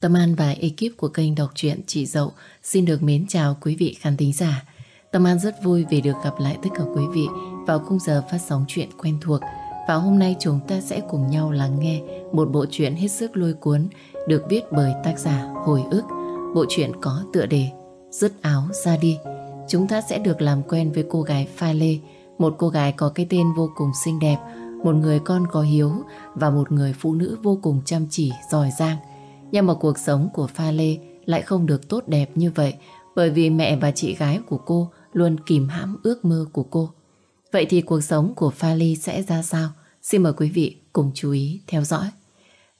Tâm An và ekip của kênh đọc truyện Chị Dậu xin được mến chào quý vị khán thính giả. Tâm An rất vui vì được gặp lại tất cả quý vị vào khung giờ phát sóng chuyện quen thuộc. Và hôm nay chúng ta sẽ cùng nhau lắng nghe một bộ truyện hết sức lôi cuốn được viết bởi tác giả Hồi ức. Bộ truyện có tựa đề Dứt áo ra đi. Chúng ta sẽ được làm quen với cô gái Pha Lê, một cô gái có cái tên vô cùng xinh đẹp, một người con có hiếu và một người phụ nữ vô cùng chăm chỉ, giỏi giang. Nhưng mà cuộc sống của Pha Lê lại không được tốt đẹp như vậy bởi vì mẹ và chị gái của cô luôn kìm hãm ước mơ của cô. Vậy thì cuộc sống của Pha Lê sẽ ra sao? Xin mời quý vị cùng chú ý theo dõi.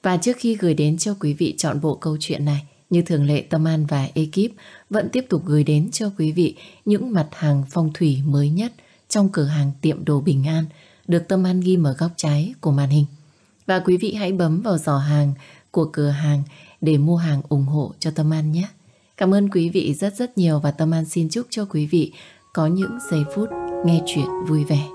Và trước khi gửi đến cho quý vị chọn bộ câu chuyện này, như thường lệ Tâm An và ekip vẫn tiếp tục gửi đến cho quý vị những mặt hàng phong thủy mới nhất trong cửa hàng tiệm đồ Bình An được Tâm An ghi mở góc trái của màn hình. Và quý vị hãy bấm vào giỏ hàng của cửa hàng để mua hàng ủng hộ cho Tâm An nhé. Cảm ơn quý vị rất rất nhiều và Tâm An xin chúc cho quý vị có những giây phút nghe chuyện vui vẻ.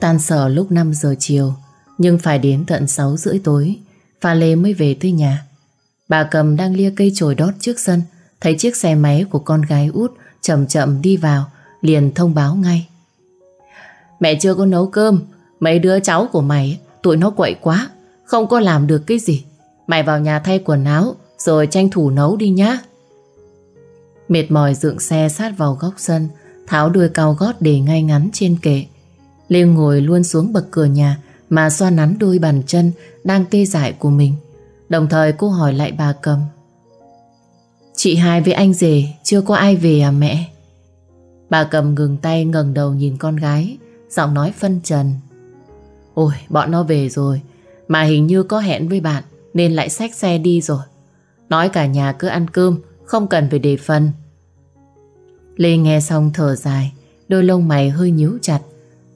Tan sở lúc 5 giờ chiều nhưng phải đến tận 6 rưỡi tối, Pha Lê mới về tới nhà. Bà cầm đang lia cây chổi đót trước sân, Thấy chiếc xe máy của con gái út Chậm chậm đi vào, Liền thông báo ngay. Mẹ chưa có nấu cơm, Mấy đứa cháu của mày, Tụi nó quậy quá, Không có làm được cái gì. Mày vào nhà thay quần áo, Rồi tranh thủ nấu đi nhá. Mệt mỏi dựng xe sát vào góc sân, Tháo đuôi cao gót để ngay ngắn trên kệ. Lê ngồi luôn xuống bậc cửa nhà mà xoa nắn đôi bàn chân đang tê dại của mình. Đồng thời cô hỏi lại bà cầm. Chị hai với anh rể chưa có ai về à mẹ? Bà cầm ngừng tay ngẩng đầu nhìn con gái, giọng nói phân trần. Ôi, bọn nó về rồi, mà hình như có hẹn với bạn nên lại xách xe đi rồi. Nói cả nhà cứ ăn cơm, không cần phải đề phần. Lê nghe xong thở dài, đôi lông mày hơi nhíu chặt.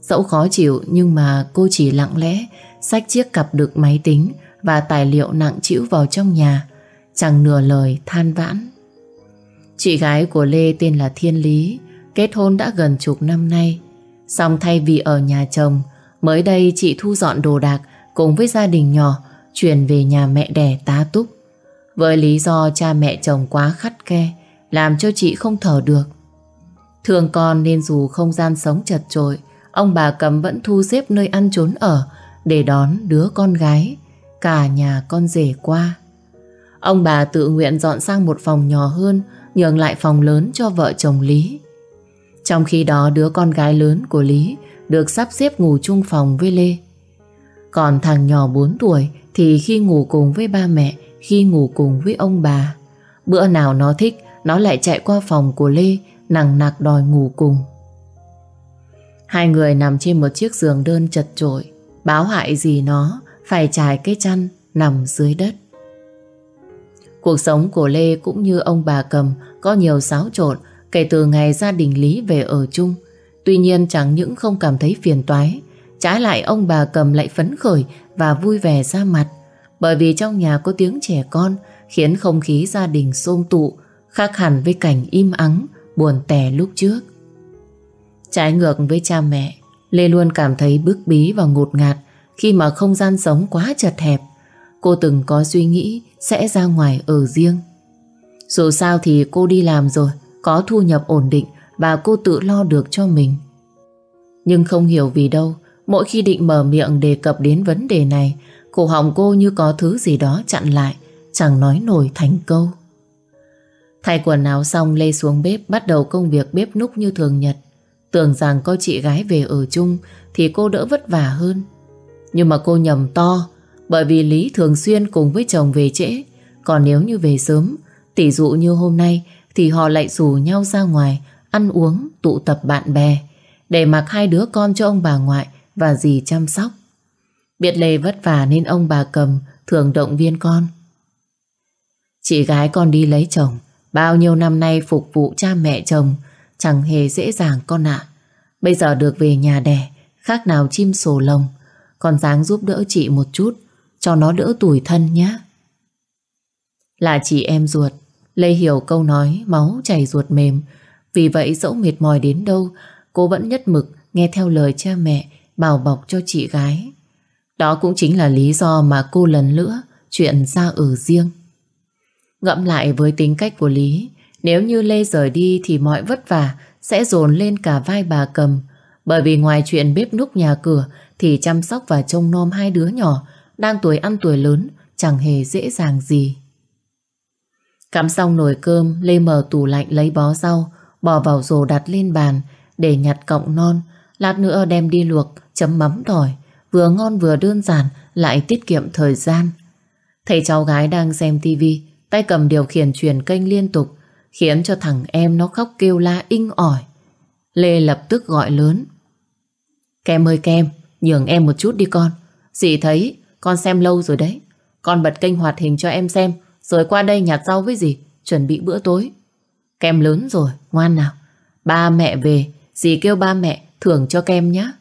Dẫu khó chịu nhưng mà cô chỉ lặng lẽ xách chiếc cặp đựng máy tính và tài liệu nặng trĩu vào trong nhà, chẳng nửa lời than vãn. Chị gái của Lê tên là Thiên Lý, kết hôn đã gần chục năm nay. Xong thay vì ở nhà chồng, mới đây chị thu dọn đồ đạc cùng với gia đình nhỏ chuyển về nhà mẹ đẻ tá túc. Với lý do cha mẹ chồng quá khắt khe, làm cho chị không thở được. Thường con nên dù không gian sống chật trội, ông bà cầm vẫn thu xếp nơi ăn trốn ở để đón đứa con gái, cả nhà con rể qua. Ông bà tự nguyện dọn sang một phòng nhỏ hơn, nhường lại phòng lớn cho vợ chồng Lý. Trong khi đó đứa con gái lớn của Lý được sắp xếp ngủ chung phòng với Lê. Còn thằng nhỏ 4 tuổi thì khi ngủ cùng với ba mẹ, khi ngủ cùng với ông bà. Bữa nào nó thích, nó lại chạy qua phòng của Lê, nằng nặc đòi ngủ cùng. Hai người nằm trên một chiếc giường đơn chật trội, báo hại gì nó phải trải cái chăn nằm dưới đất. Cuộc sống của Lê cũng như ông bà cầm có nhiều xáo trộn kể từ ngày gia đình Lý về ở chung. Tuy nhiên chẳng những không cảm thấy phiền toái, trái lại ông bà cầm lại phấn khởi và vui vẻ ra mặt. Bởi vì trong nhà có tiếng trẻ con khiến không khí gia đình xôm tụ, khác hẳn với cảnh im ắng, buồn tẻ lúc trước. Trái ngược với cha mẹ, Lê luôn cảm thấy bức bí và ngột ngạt khi mà không gian sống quá chật hẹp. Cô từng có suy nghĩ sẽ ra ngoài ở riêng. Dù sao thì cô đi làm rồi, có thu nhập ổn định và cô tự lo được cho mình. Nhưng không hiểu vì đâu, mỗi khi định mở miệng đề cập đến vấn đề này, cổ họng cô như có thứ gì đó chặn lại, chẳng nói nổi thành câu. Thay quần áo xong Lê xuống bếp bắt đầu công việc bếp núc như thường nhật. Tưởng rằng có chị gái về ở chung thì cô đỡ vất vả hơn. Nhưng mà cô nhầm to bởi vì Lý thường xuyên cùng với chồng về trễ. Còn nếu như về sớm, tỷ dụ như hôm nay thì họ lại rủ nhau ra ngoài ăn uống, tụ tập bạn bè để mặc hai đứa con cho ông bà ngoại và dì chăm sóc. Biết Lê vất vả nên ông bà cầm thường động viên con. Chị gái con đi lấy chồng, bao nhiêu năm nay phục vụ cha mẹ chồng Chẳng hề dễ dàng con ạ Bây giờ được về nhà đẻ Khác nào chim sổ lồng Con dáng giúp đỡ chị một chút cho nó đỡ tủi thân nhé. Là chị em ruột, Lê hiểu câu nói máu chảy ruột mềm. Vì vậy dẫu mệt mỏi đến đâu, cô vẫn nhất mực nghe theo lời cha mẹ bảo bọc cho chị gái. Đó cũng chính là lý do mà cô lần nữa chuyện ra ở riêng. Ngẫm lại với tính cách của Lý, nếu như Lê rời đi thì mọi vất vả sẽ dồn lên cả vai bà cầm. Bởi vì ngoài chuyện bếp núc nhà cửa thì chăm sóc và trông nom hai đứa nhỏ đang tuổi ăn tuổi lớn chẳng hề dễ dàng gì. Cắm xong nồi cơm, Lê mở tủ lạnh lấy bó rau, bỏ vào rổ đặt lên bàn để nhặt cọng non, lát nữa đem đi luộc, chấm mắm tỏi, vừa ngon vừa đơn giản, lại tiết kiệm thời gian. Thấy cháu gái đang xem tivi, tay cầm điều khiển truyền kênh liên tục, khiến cho thằng em nó khóc kêu la inh ỏi. Lê lập tức gọi lớn. Kem ơi kem, nhường em một chút đi con. Dì thấy con xem lâu rồi đấy. Con bật kênh hoạt hình cho em xem, rồi qua đây nhặt rau với dì, chuẩn bị bữa tối. Kem lớn rồi, ngoan nào. Ba mẹ về, dì kêu ba mẹ thưởng cho kem nhé.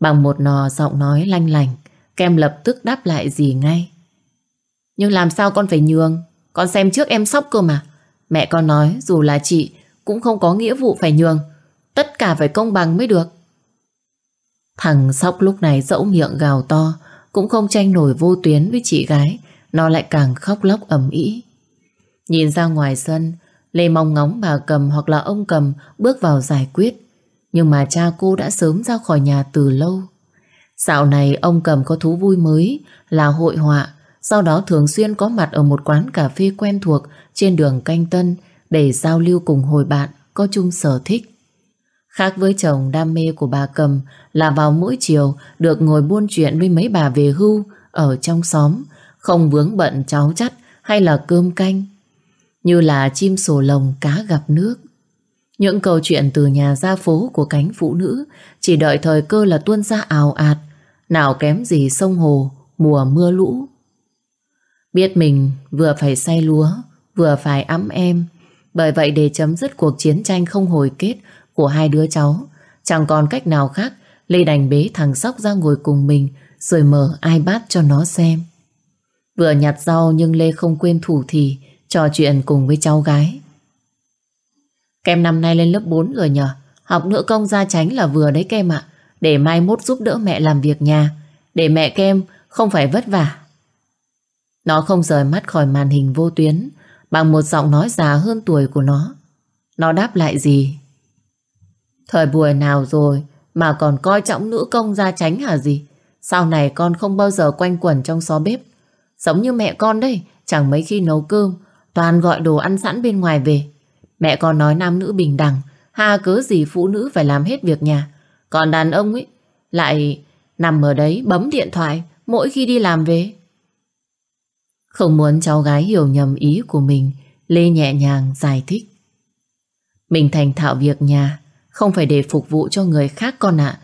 Bằng một nò giọng nói lanh lành, kem lập tức đáp lại dì ngay. Nhưng làm sao con phải nhường, con xem trước em sóc cơ mà. Mẹ con nói dù là chị cũng không có nghĩa vụ phải nhường. Tất cả phải công bằng mới được. Thằng Sóc lúc này dẫu miệng gào to cũng không tranh nổi vô tuyến với chị gái. Nó lại càng khóc lóc ầm ĩ. Nhìn ra ngoài sân, Lê mong ngóng bà cầm hoặc là ông cầm bước vào giải quyết. Nhưng mà cha cô đã sớm ra khỏi nhà từ lâu. Dạo này ông cầm có thú vui mới là hội họa sau đó thường xuyên có mặt ở một quán cà phê quen thuộc trên đường Canh Tân để giao lưu cùng hồi bạn có chung sở thích. Khác với chồng đam mê của bà Cầm là vào mỗi chiều được ngồi buôn chuyện với mấy bà về hưu ở trong xóm, không vướng bận cháu chắt hay là cơm canh. Như là chim sổ lồng cá gặp nước. Những câu chuyện từ nhà ra phố của cánh phụ nữ chỉ đợi thời cơ là tuôn ra ào ạt, nào kém gì sông hồ, mùa mưa lũ. Biết mình vừa phải say lúa, vừa phải ấm em. Bởi vậy để chấm dứt cuộc chiến tranh không hồi kết của hai đứa cháu, chẳng còn cách nào khác, Lê đành bế thằng Sóc ra ngồi cùng mình rồi mở iPad cho nó xem. Vừa nhặt rau nhưng Lê không quên thủ thì trò chuyện cùng với cháu gái. Kem năm nay lên lớp 4 rồi nhờ, học nữ công gia tránh là vừa đấy kem ạ, để mai mốt giúp đỡ mẹ làm việc nhà, để mẹ kem không phải vất vả. Nó không rời mắt khỏi màn hình vô tuyến bằng một giọng nói già hơn tuổi của nó. Nó đáp lại gì? Thời buổi nào rồi mà còn coi trọng nữ công gia tránh hả gì? Sau này con không bao giờ quanh quẩn trong xó bếp. Giống như mẹ con đây, chẳng mấy khi nấu cơm, toàn gọi đồ ăn sẵn bên ngoài về. Mẹ con nói nam nữ bình đẳng, ha cớ gì phụ nữ phải làm hết việc nhà. Còn đàn ông ấy, lại nằm ở đấy bấm điện thoại mỗi khi đi làm về. Không muốn cháu gái hiểu nhầm ý của mình, Lê nhẹ nhàng giải thích. Mình thành thạo việc nhà, không phải để phục vụ cho người khác con ạ,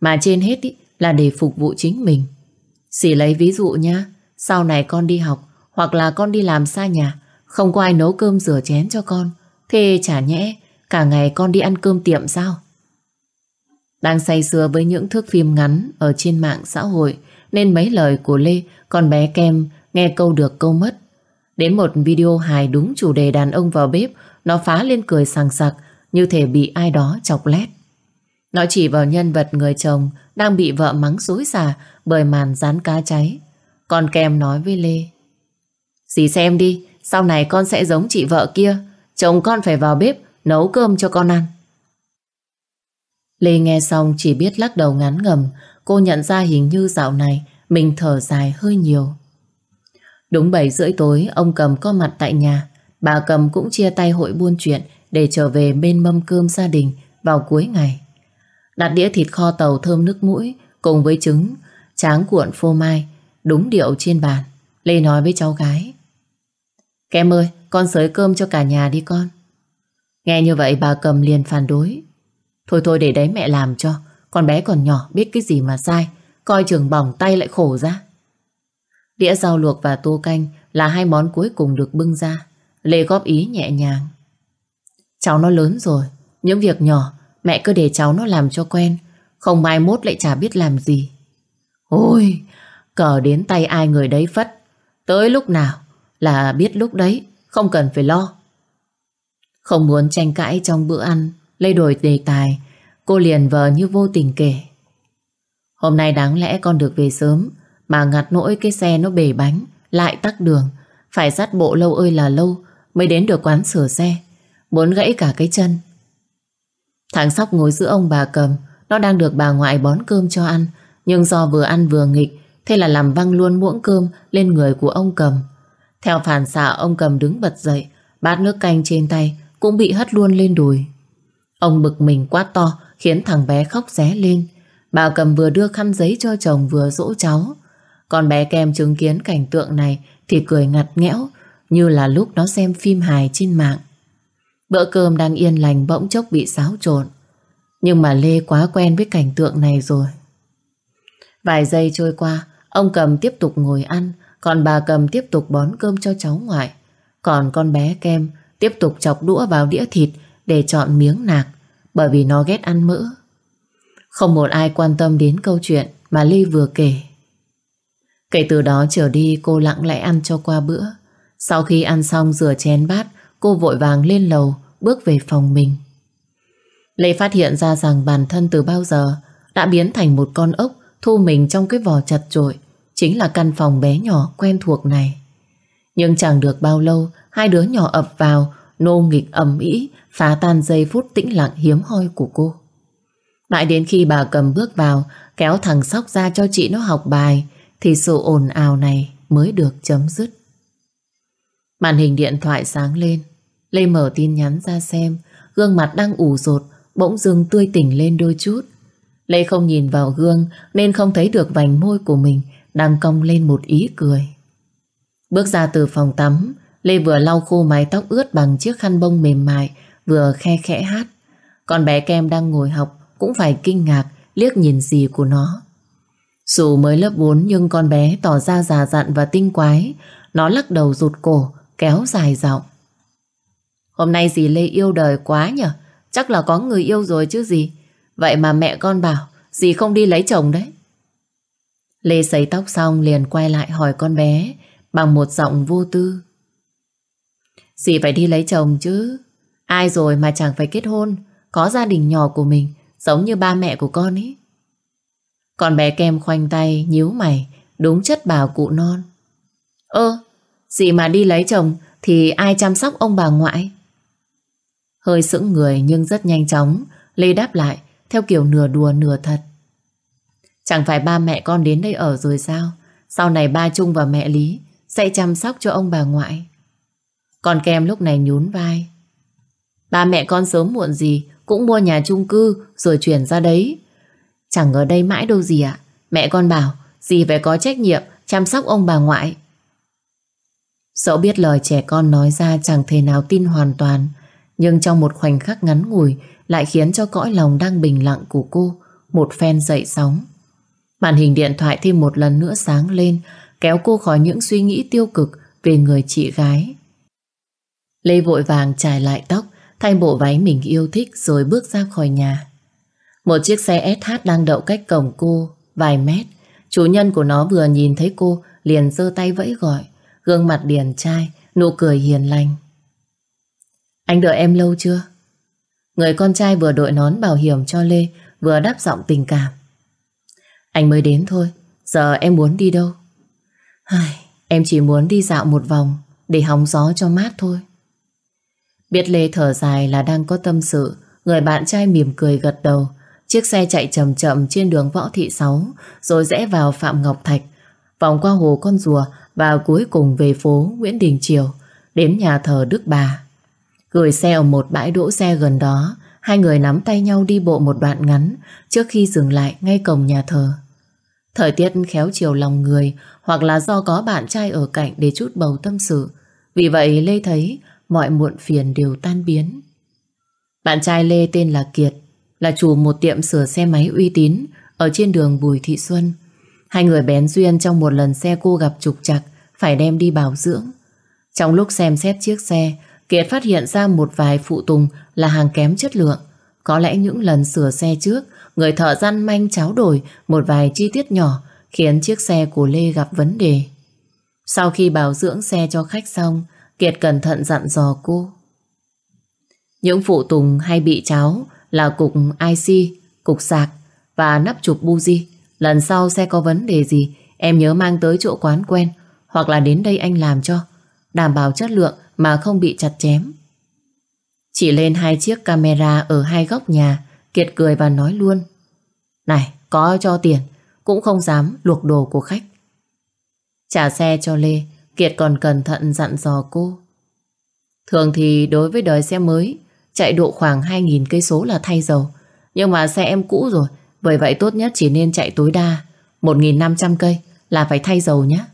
mà trên hết ý, là để phục vụ chính mình. Xỉ lấy ví dụ nha, sau này con đi học hoặc là con đi làm xa nhà, không có ai nấu cơm rửa chén cho con, thế chả nhẽ cả ngày con đi ăn cơm tiệm sao? Đang say sưa với những thước phim ngắn ở trên mạng xã hội nên mấy lời của Lê con bé Kem Nghe câu được, câu mất. Đến một video hài đúng chủ đề đàn ông vào bếp, Nó phá lên cười sàng sặc, Như thể bị ai đó chọc lét. Nó chỉ vào nhân vật người chồng, Đang bị vợ mắng xối xả Bởi màn rán cá cháy. Còn kèm nói với Lê, Dì xem đi, Sau này con sẽ giống chị vợ kia. Chồng con phải vào bếp, Nấu cơm cho con ăn. Lê nghe xong chỉ biết lắc đầu ngán ngầm Cô nhận ra hình như dạo này Mình thở dài hơi nhiều. Đúng 7 rưỡi tối, ông Cầm có mặt tại nhà. Bà Cầm cũng chia tay hội buôn chuyện Để trở về bên mâm cơm gia đình Vào cuối ngày. Đặt đĩa thịt kho tàu thơm nước mũi Cùng với trứng, Tráng cuộn phô mai, Đúng điệu trên bàn. Lê nói với cháu gái, Kem ơi, con sới cơm cho cả nhà đi con. Nghe như vậy, bà Cầm liền phản đối. Thôi thôi, để đấy mẹ làm cho. Con bé còn nhỏ, biết cái gì mà sai. Coi trường bỏng tay lại khổ ra. Đĩa rau luộc và tô canh là hai món cuối cùng được bưng ra. Lê góp ý nhẹ nhàng. Cháu nó lớn rồi, những việc nhỏ mẹ cứ để cháu nó làm cho quen, không mai mốt lại chả biết làm gì. Ôi, Cờ đến tay ai người đấy phất. Tới lúc nào là biết lúc đấy, không cần phải lo. Không muốn tranh cãi trong bữa ăn, Lê đổi đề tài, cô liền vờ như vô tình kể. Hôm nay đáng lẽ con được về sớm, mà ngặt nỗi cái xe nó bể bánh, lại tắc đường, phải dắt bộ lâu ơi là lâu mới đến được quán sửa xe, muốn gãy cả cái chân. Thằng Sóc ngồi giữa ông bà cầm, nó đang được bà ngoại bón cơm cho ăn, nhưng do vừa ăn vừa nghịch, thế là làm văng luôn muỗng cơm lên người của ông cầm. Theo phản xạ ông cầm đứng bật dậy, bát nước canh trên tay cũng bị hất luôn lên đùi. Ông bực mình quát to khiến thằng bé khóc ré lên. Bà cầm vừa đưa khăn giấy cho chồng vừa dỗ cháu. Con bé kem chứng kiến cảnh tượng này thì cười ngặt nghẽo như là lúc nó xem phim hài trên mạng. Bữa cơm đang yên lành bỗng chốc bị xáo trộn. Nhưng mà Lê quá quen với cảnh tượng này rồi. Vài giây trôi qua, ông cầm tiếp tục ngồi ăn, còn bà cầm tiếp tục bón cơm cho cháu ngoại. Còn con bé kem tiếp tục chọc đũa vào đĩa thịt để chọn miếng nạc, bởi vì nó ghét ăn mỡ. Không một ai quan tâm đến câu chuyện mà lê vừa kể. Kể từ đó trở đi cô lặng lẽ ăn cho qua bữa. Sau khi ăn xong rửa chén bát, cô vội vàng lên lầu, bước về phòng mình. Lê phát hiện ra rằng bản thân từ bao giờ đã biến thành một con ốc thu mình trong cái vỏ chặt trội, chính là căn phòng bé nhỏ quen thuộc này. Nhưng chẳng được bao lâu, hai đứa nhỏ ập vào, nô nghịch ầm ĩ, phá tan giây phút tĩnh lặng hiếm hoi của cô. Mãi đến khi bà cầm bước vào, kéo thằng sóc ra cho chị nó học bài, thì sự ồn ào này mới được chấm dứt. Màn hình điện thoại sáng lên, Lê mở tin nhắn ra xem, gương mặt đang ủ rột, bỗng dưng tươi tỉnh lên đôi chút. Lê không nhìn vào gương nên không thấy được vành môi của mình đang cong lên một ý cười. Bước ra từ phòng tắm, Lê vừa lau khô mái tóc ướt bằng chiếc khăn bông mềm mại, vừa khe khẽ hát. Con bé Kem đang ngồi học cũng phải kinh ngạc liếc nhìn gì của nó. Dù mới lớp 4 nhưng con bé tỏ ra già dặn và tinh quái. Nó lắc đầu rụt cổ, kéo dài giọng. Hôm nay dì Lê yêu đời quá nhở? Chắc là có người yêu rồi chứ gì. Vậy mà mẹ con bảo dì không đi lấy chồng đấy. Lê sấy tóc xong liền quay lại hỏi con bé bằng một giọng vô tư. Dì phải đi lấy chồng chứ. Ai rồi mà chẳng phải kết hôn, có gia đình nhỏ của mình, giống như ba mẹ của con ấy còn bé kem khoanh tay, nhíu mày, đúng chất bảo cụ non. Ơ, dì mà đi lấy chồng thì ai chăm sóc ông bà ngoại? Hơi sững người nhưng rất nhanh chóng, Lê đáp lại theo kiểu nửa đùa nửa thật. Chẳng phải ba mẹ con đến đây ở rồi sao? Sau này ba Trung và mẹ Lý sẽ chăm sóc cho ông bà ngoại. còn kem lúc này nhún vai. Ba mẹ con sớm muộn gì cũng mua nhà chung cư rồi chuyển ra đấy. Chẳng ở đây mãi đâu gì ạ. Mẹ con bảo dì phải có trách nhiệm chăm sóc ông bà ngoại. Dẫu biết lời trẻ con nói ra chẳng thể nào tin hoàn toàn, nhưng trong một khoảnh khắc ngắn ngủi lại khiến cho cõi lòng đang bình lặng của cô một phen dậy sóng. Màn hình điện thoại thêm một lần nữa sáng lên, kéo cô khỏi những suy nghĩ tiêu cực về người chị gái. Lê vội vàng trải lại tóc, thay bộ váy mình yêu thích rồi bước ra khỏi nhà. Một chiếc xe SH đang đậu cách cổng cô vài mét. Chủ nhân của nó vừa nhìn thấy cô liền giơ tay vẫy gọi, gương mặt điền trai, nụ cười hiền lành. Anh đợi em lâu chưa? Người con trai vừa đội nón bảo hiểm cho Lê vừa đáp giọng tình cảm. Anh mới đến thôi, giờ em muốn đi đâu? Ai, em chỉ muốn đi dạo một vòng để hóng gió cho mát thôi. Biết Lê thở dài là đang có tâm sự, người bạn trai mỉm cười gật đầu. Chiếc xe chạy chậm chậm trên đường Võ Thị Sáu, rồi rẽ vào Phạm Ngọc Thạch, vòng qua hồ Con Rùa và cuối cùng về phố Nguyễn Đình Triều, đến nhà thờ Đức Bà. Gửi xe ở một bãi đỗ xe gần đó, hai người nắm tay nhau đi bộ một đoạn ngắn trước khi dừng lại ngay cổng nhà thờ. Thời tiết khéo chiều lòng người hoặc là do có bạn trai ở cạnh để chút bầu tâm sự. Vì vậy Lê thấy mọi muộn phiền đều tan biến. Bạn trai Lê tên là Kiệt, là chủ một tiệm sửa xe máy uy tín ở trên đường Bùi Thị Xuân. Hai người bén duyên trong một lần xe cô gặp trục trặc phải đem đi bảo dưỡng. Trong lúc xem xét chiếc xe, Kiệt phát hiện ra một vài phụ tùng là hàng kém chất lượng. Có lẽ những lần sửa xe trước, người thợ răn manh cháo đổi một vài chi tiết nhỏ khiến chiếc xe của Lê gặp vấn đề. Sau khi bảo dưỡng xe cho khách xong, Kiệt cẩn thận dặn dò cô. Những phụ tùng hay bị cháo là cục IC, cục sạc và nắp chụp buji. Lần sau xe có vấn đề gì, em nhớ mang tới chỗ quán quen hoặc là đến đây anh làm cho. Đảm bảo chất lượng mà không bị chặt chém. Chỉ lên hai chiếc camera ở hai góc nhà, Kiệt cười và nói luôn. Này, có cho tiền, cũng không dám luộc đồ của khách. Trả xe cho Lê, Kiệt còn cẩn thận dặn dò cô. Thường thì đối với đời xe mới, chạy độ khoảng 2.000 cây số là thay dầu. Nhưng mà xe em cũ rồi, bởi vậy tốt nhất chỉ nên chạy tối đa 1.500 cây là phải thay dầu nhé.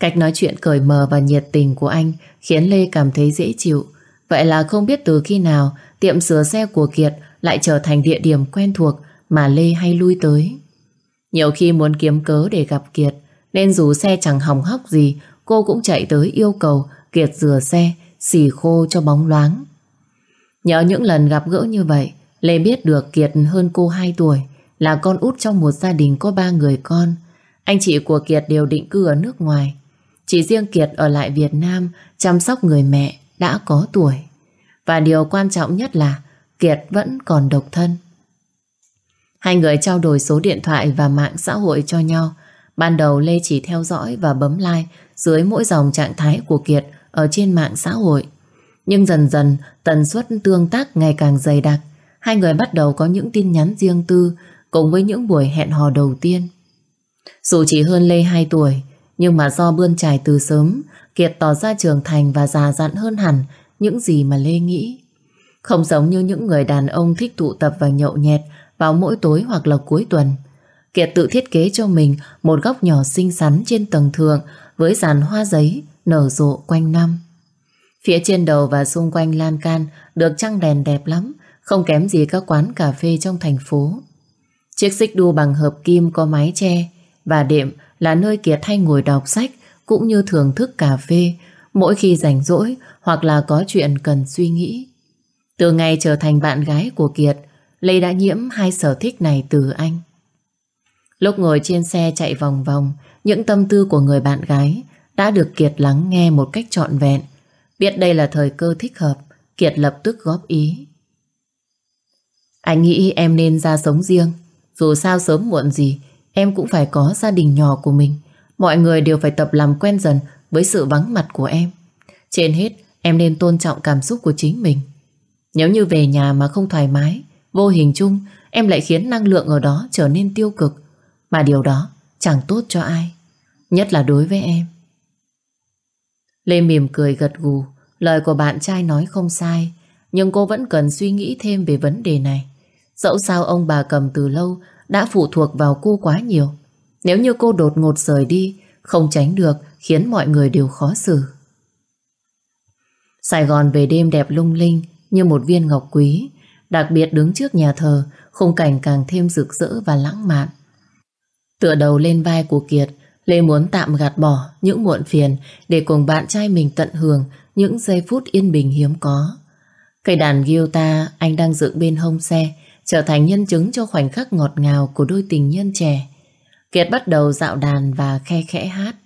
Cách nói chuyện cởi mờ và nhiệt tình của anh khiến Lê cảm thấy dễ chịu. Vậy là không biết từ khi nào tiệm sửa xe của Kiệt lại trở thành địa điểm quen thuộc mà Lê hay lui tới. Nhiều khi muốn kiếm cớ để gặp Kiệt, nên dù xe chẳng hỏng hóc gì, cô cũng chạy tới yêu cầu Kiệt rửa xe, xì khô cho bóng loáng. Nhớ những lần gặp gỡ như vậy, Lê biết được Kiệt hơn cô 2 tuổi, là con út trong một gia đình có ba người con. Anh chị của Kiệt đều định cư ở nước ngoài. Chỉ riêng Kiệt ở lại Việt Nam chăm sóc người mẹ đã có tuổi. Và điều quan trọng nhất là Kiệt vẫn còn độc thân. Hai người trao đổi số điện thoại và mạng xã hội cho nhau. Ban đầu Lê chỉ theo dõi và bấm like dưới mỗi dòng trạng thái của Kiệt ở trên mạng xã hội. Nhưng dần dần tần suất tương tác ngày càng dày đặc. Hai người bắt đầu có những tin nhắn riêng tư cùng với những buổi hẹn hò đầu tiên. Dù chỉ hơn Lê 2 tuổi, nhưng mà do bươn trải từ sớm, Kiệt tỏ ra trưởng thành và già dặn hơn hẳn những gì mà Lê nghĩ. Không giống như những người đàn ông thích tụ tập và nhậu nhẹt vào mỗi tối hoặc là cuối tuần. Kiệt tự thiết kế cho mình một góc nhỏ xinh xắn trên tầng thượng với dàn hoa giấy nở rộ quanh năm. Phía trên đầu và xung quanh lan can được trăng đèn đẹp lắm, không kém gì các quán cà phê trong thành phố. Chiếc xích đu bằng hợp kim có mái che và đệm là nơi Kiệt hay ngồi đọc sách cũng như thưởng thức cà phê mỗi khi rảnh rỗi hoặc là có chuyện cần suy nghĩ. Từ ngày trở thành bạn gái của Kiệt, Lê đã nhiễm hai sở thích này từ anh. Lúc ngồi trên xe chạy vòng vòng, những tâm tư của người bạn gái đã được Kiệt lắng nghe một cách trọn vẹn. Biết đây là thời cơ thích hợp, Kiệt lập tức góp ý. Anh nghĩ em nên ra sống riêng, dù sao sớm muộn gì, em cũng phải có gia đình nhỏ của mình. Mọi người đều phải tập làm quen dần với sự vắng mặt của em. Trên hết, em nên tôn trọng cảm xúc của chính mình. Nếu như về nhà mà không thoải mái, vô hình chung em lại khiến năng lượng ở đó trở nên tiêu cực. Mà điều đó chẳng tốt cho ai. Nhất là đối với em. Lê mỉm cười gật gù. Lời của bạn trai nói không sai. Nhưng cô vẫn cần suy nghĩ thêm về vấn đề này. Dẫu sao ông bà cầm từ lâu đã phụ thuộc vào cô quá nhiều. Nếu như cô đột ngột rời đi, không tránh được khiến mọi người đều khó xử. Sài Gòn về đêm đẹp lung linh như một viên ngọc quý, đặc biệt đứng trước nhà thờ, khung cảnh càng thêm rực rỡ và lãng mạn. Tựa đầu lên vai của Kiệt, Lê muốn tạm gạt bỏ những muộn phiền để cùng bạn trai mình tận hưởng những giây phút yên bình hiếm có. Cây đàn guitar anh đang dựng bên hông xe trở thành nhân chứng cho khoảnh khắc ngọt ngào của đôi tình nhân trẻ. Kiệt bắt đầu dạo đàn và khe khẽ hát.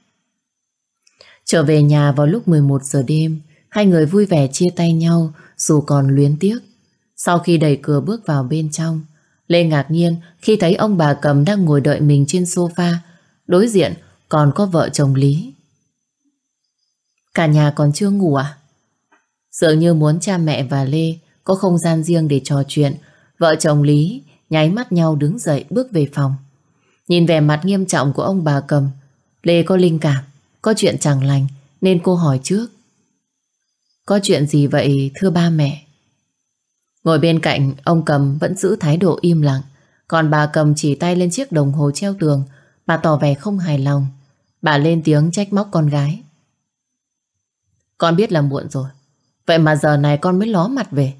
Trở về nhà vào lúc 11 giờ đêm, hai người vui vẻ chia tay nhau dù còn luyến tiếc. Sau khi đẩy cửa bước vào bên trong, Lê ngạc nhiên khi thấy ông bà cầm đang ngồi đợi mình trên sofa, đối diện còn có vợ chồng Lý. Cả nhà còn chưa ngủ à? Dường như muốn cha mẹ và Lê có không gian riêng để trò chuyện, vợ chồng Lý nháy mắt nhau đứng dậy bước về phòng. Nhìn vẻ mặt nghiêm trọng của ông bà cầm, Lê có linh cảm, có chuyện chẳng lành nên cô hỏi trước. Có chuyện gì vậy thưa ba mẹ? Ngồi bên cạnh, ông cầm vẫn giữ thái độ im lặng, còn bà cầm chỉ tay lên chiếc đồng hồ treo tường, bà tỏ vẻ không hài lòng. Bà lên tiếng trách móc con gái. Con biết là muộn rồi, vậy mà giờ này con mới ló mặt về.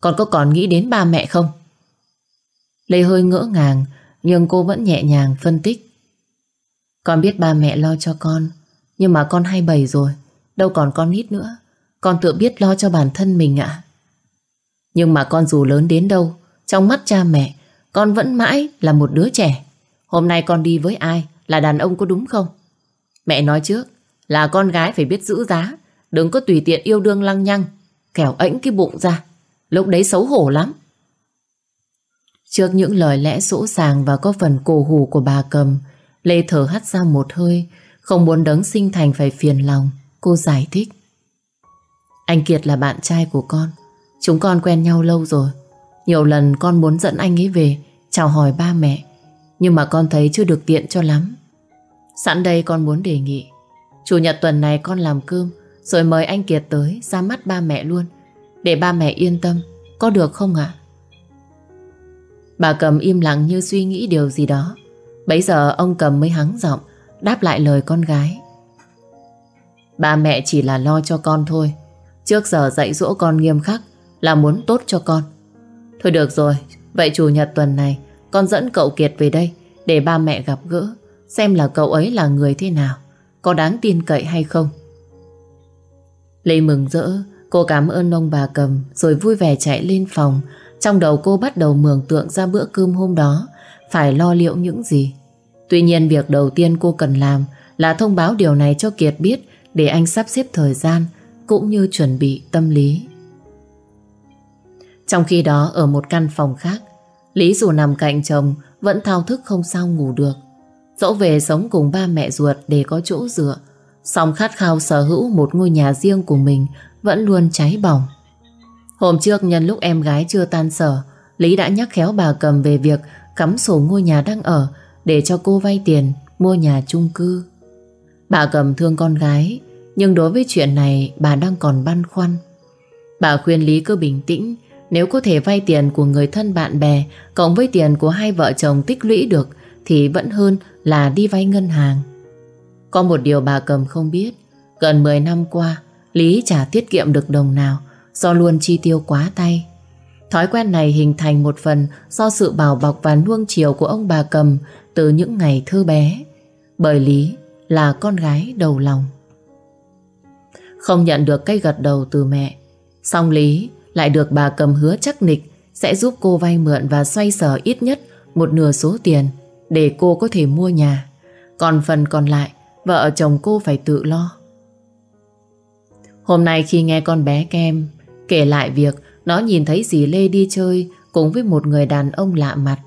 Con có còn nghĩ đến ba mẹ không? Lê hơi ngỡ ngàng, nhưng cô vẫn nhẹ nhàng phân tích. Con biết ba mẹ lo cho con, nhưng mà con hay bầy rồi, đâu còn con nít nữa. Con tự biết lo cho bản thân mình ạ. Nhưng mà con dù lớn đến đâu, trong mắt cha mẹ, con vẫn mãi là một đứa trẻ. Hôm nay con đi với ai? Là đàn ông có đúng không? Mẹ nói trước là con gái phải biết giữ giá. Đừng có tùy tiện yêu đương lăng nhăng. Kẻo ảnh cái bụng ra. Lúc đấy xấu hổ lắm. Trước những lời lẽ sỗ sàng và có phần cổ hủ của bà cầm, Lê thở hắt ra một hơi, không muốn đấng sinh thành phải phiền lòng. Cô giải thích. Anh Kiệt là bạn trai của con. Chúng con quen nhau lâu rồi. Nhiều lần con muốn dẫn anh ấy về, chào hỏi ba mẹ. Nhưng mà con thấy chưa được tiện cho lắm. Sẵn đây con muốn đề nghị. Chủ nhật tuần này con làm cơm, rồi mời anh Kiệt tới ra mắt ba mẹ luôn. Để ba mẹ yên tâm, có được không ạ? Bà cầm im lặng như suy nghĩ điều gì đó. Bấy giờ ông cầm mới hắng giọng, đáp lại lời con gái. Ba mẹ chỉ là lo cho con thôi. Trước giờ dạy dỗ con nghiêm khắc là muốn tốt cho con. Thôi được rồi, vậy chủ nhật tuần này con dẫn cậu Kiệt về đây để ba mẹ gặp gỡ, xem là cậu ấy là người thế nào, có đáng tin cậy hay không. Lê mừng rỡ, cô cảm ơn ông bà cầm rồi vui vẻ chạy lên phòng. Trong đầu cô bắt đầu mường tượng ra bữa cơm hôm đó phải lo liệu những gì. Tuy nhiên việc đầu tiên cô cần làm là thông báo điều này cho Kiệt biết để anh sắp xếp thời gian cũng như chuẩn bị tâm lý. Trong khi đó ở một căn phòng khác, Lý dù nằm cạnh chồng vẫn thao thức không sao ngủ được. Dẫu về sống cùng ba mẹ ruột để có chỗ dựa, song khát khao sở hữu một ngôi nhà riêng của mình vẫn luôn cháy bỏng. Hôm trước nhân lúc em gái chưa tan sở, Lý đã nhắc khéo bà cầm về việc cắm sổ ngôi nhà đang ở để cho cô vay tiền mua nhà chung cư. Bà cầm thương con gái, nhưng đối với chuyện này bà đang còn băn khoăn. Bà khuyên Lý cứ bình tĩnh, nếu có thể vay tiền của người thân bạn bè cộng với tiền của hai vợ chồng tích lũy được thì vẫn hơn là đi vay ngân hàng. Có một điều bà cầm không biết, gần 10 năm qua Lý chả tiết kiệm được đồng nào do luôn chi tiêu quá tay. Thói quen này hình thành một phần do sự bảo bọc và nuông chiều của ông bà cầm từ những ngày thơ bé. Bởi Lý là con gái đầu lòng. Không nhận được cây gật đầu từ mẹ, song Lý lại được bà cầm hứa chắc nịch sẽ giúp cô vay mượn và xoay sở ít nhất một nửa số tiền để cô có thể mua nhà. Còn phần còn lại, vợ chồng cô phải tự lo. Hôm nay khi nghe con bé Kem kể lại việc nó nhìn thấy dì Lê đi chơi cùng với một người đàn ông lạ mặt.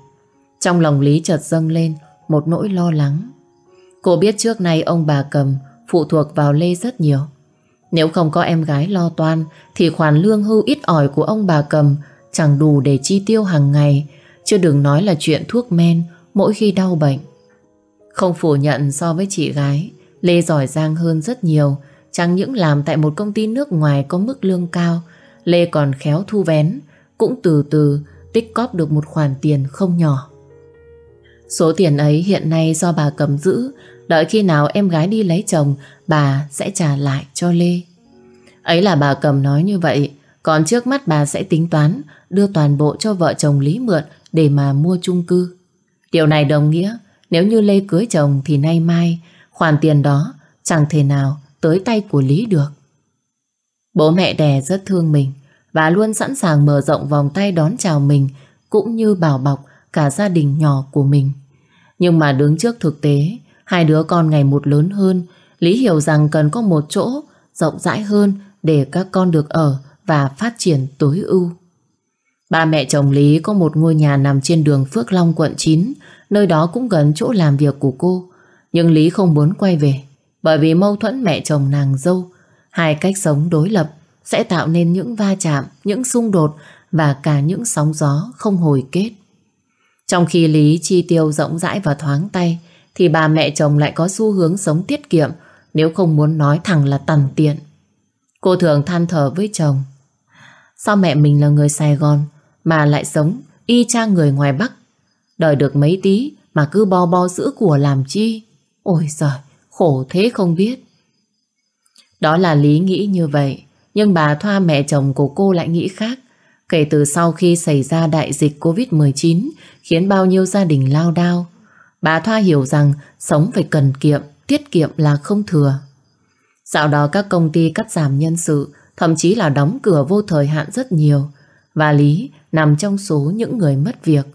Trong lòng Lý chợt dâng lên một nỗi lo lắng. Cô biết trước nay ông bà cầm phụ thuộc vào Lê rất nhiều. Nếu không có em gái lo toan thì khoản lương hưu ít ỏi của ông bà cầm chẳng đủ để chi tiêu hàng ngày, chứ đừng nói là chuyện thuốc men mỗi khi đau bệnh. Không phủ nhận so với chị gái, Lê giỏi giang hơn rất nhiều, chẳng những làm tại một công ty nước ngoài có mức lương cao, Lê còn khéo thu vén, cũng từ từ tích cóp được một khoản tiền không nhỏ. Số tiền ấy hiện nay do bà cầm giữ, đợi khi nào em gái đi lấy chồng, bà sẽ trả lại cho Lê. Ấy là bà cầm nói như vậy, còn trước mắt bà sẽ tính toán đưa toàn bộ cho vợ chồng Lý mượn để mà mua chung cư. Điều này đồng nghĩa nếu như Lê cưới chồng thì nay mai khoản tiền đó chẳng thể nào tới tay của Lý được. Bố mẹ đẻ rất thương mình và luôn sẵn sàng mở rộng vòng tay đón chào mình cũng như bảo bọc cả gia đình nhỏ của mình. Nhưng mà đứng trước thực tế, hai đứa con ngày một lớn hơn, Lý hiểu rằng cần có một chỗ rộng rãi hơn để các con được ở và phát triển tối ưu. Ba mẹ chồng Lý có một ngôi nhà nằm trên đường Phước Long quận 9, nơi đó cũng gần chỗ làm việc của cô. Nhưng Lý không muốn quay về, bởi vì mâu thuẫn mẹ chồng nàng dâu, hai cách sống đối lập sẽ tạo nên những va chạm, những xung đột và cả những sóng gió không hồi kết. Trong khi Lý chi tiêu rộng rãi và thoáng tay, thì bà mẹ chồng lại có xu hướng sống tiết kiệm, nếu không muốn nói thẳng là tằn tiện. Cô thường than thở với chồng. Sao mẹ mình là người Sài Gòn mà lại sống y chang người ngoài Bắc? Đời được mấy tí mà cứ bo bo giữ của làm chi? Ôi giời, khổ thế không biết. Đó là lý nghĩ như vậy, nhưng bà Thoa mẹ chồng của cô lại nghĩ khác. Kể từ sau khi xảy ra đại dịch Covid-19 khiến bao nhiêu gia đình lao đao, bà Thoa hiểu rằng sống phải cần kiệm, tiết kiệm là không thừa. Dạo đó các công ty cắt giảm nhân sự, thậm chí là đóng cửa vô thời hạn rất nhiều, và Lý nằm trong số những người mất việc.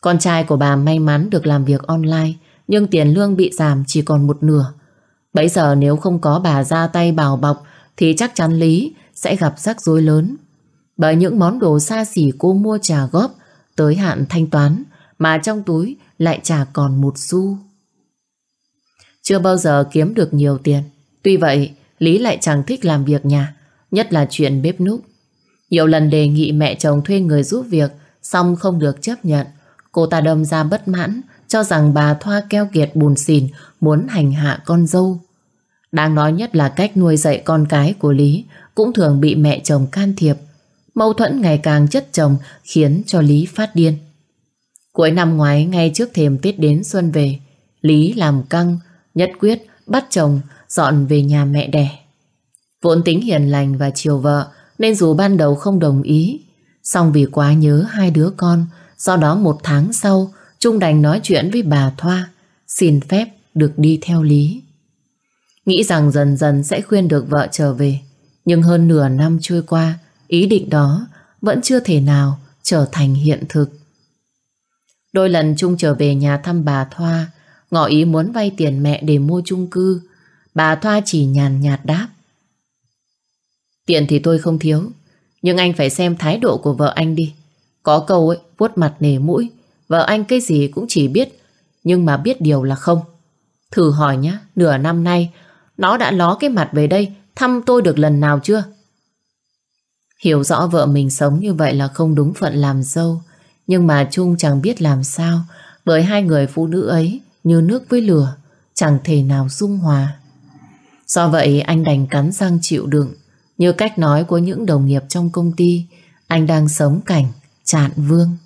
Con trai của bà may mắn được làm việc online, nhưng tiền lương bị giảm chỉ còn một nửa. bây giờ nếu không có bà ra tay bảo bọc thì chắc chắn Lý sẽ gặp rắc rối lớn. Bởi những món đồ xa xỉ cô mua trả góp tới hạn thanh toán mà trong túi lại chả còn một xu. Chưa bao giờ kiếm được nhiều tiền. Tuy vậy, Lý lại chẳng thích làm việc nhà, nhất là chuyện bếp núc. Nhiều lần đề nghị mẹ chồng thuê người giúp việc, xong không được chấp nhận. Cô ta đâm ra bất mãn, cho rằng bà Thoa keo kiệt bùn xìn, muốn hành hạ con dâu. Đáng nói nhất là cách nuôi dạy con cái của Lý cũng thường bị mẹ chồng can thiệp. Mâu thuẫn ngày càng chất chồng khiến cho Lý phát điên. Cuối năm ngoái ngay trước thềm Tết đến xuân về, Lý làm căng, nhất quyết bắt chồng dọn về nhà mẹ đẻ. Vốn tính hiền lành và chiều vợ nên dù ban đầu không đồng ý, song vì quá nhớ hai đứa con, do đó một tháng sau Trung đành nói chuyện với bà Thoa, xin phép được đi theo Lý. Nghĩ rằng dần dần sẽ khuyên được vợ trở về, nhưng hơn nửa năm trôi qua, ý định đó vẫn chưa thể nào trở thành hiện thực. Đôi lần Trung trở về nhà thăm bà Thoa, ngỏ ý muốn vay tiền mẹ để mua chung cư. Bà Thoa chỉ nhàn nhạt đáp. Tiền thì tôi không thiếu, nhưng anh phải xem thái độ của vợ anh đi. Có câu ấy, vuốt mặt nề mũi, vợ anh cái gì cũng chỉ biết, nhưng mà biết điều là không. Thử hỏi nhá, nửa năm nay, nó đã ló cái mặt về đây thăm tôi được lần nào chưa? Hiểu rõ vợ mình sống như vậy là không đúng phận làm dâu, nhưng mà Trung chẳng biết làm sao bởi hai người phụ nữ ấy như nước với lửa, chẳng thể nào dung hòa. Do vậy anh đành cắn răng chịu đựng, như cách nói của những đồng nghiệp trong công ty, anh đang sống cảnh Trạn vương.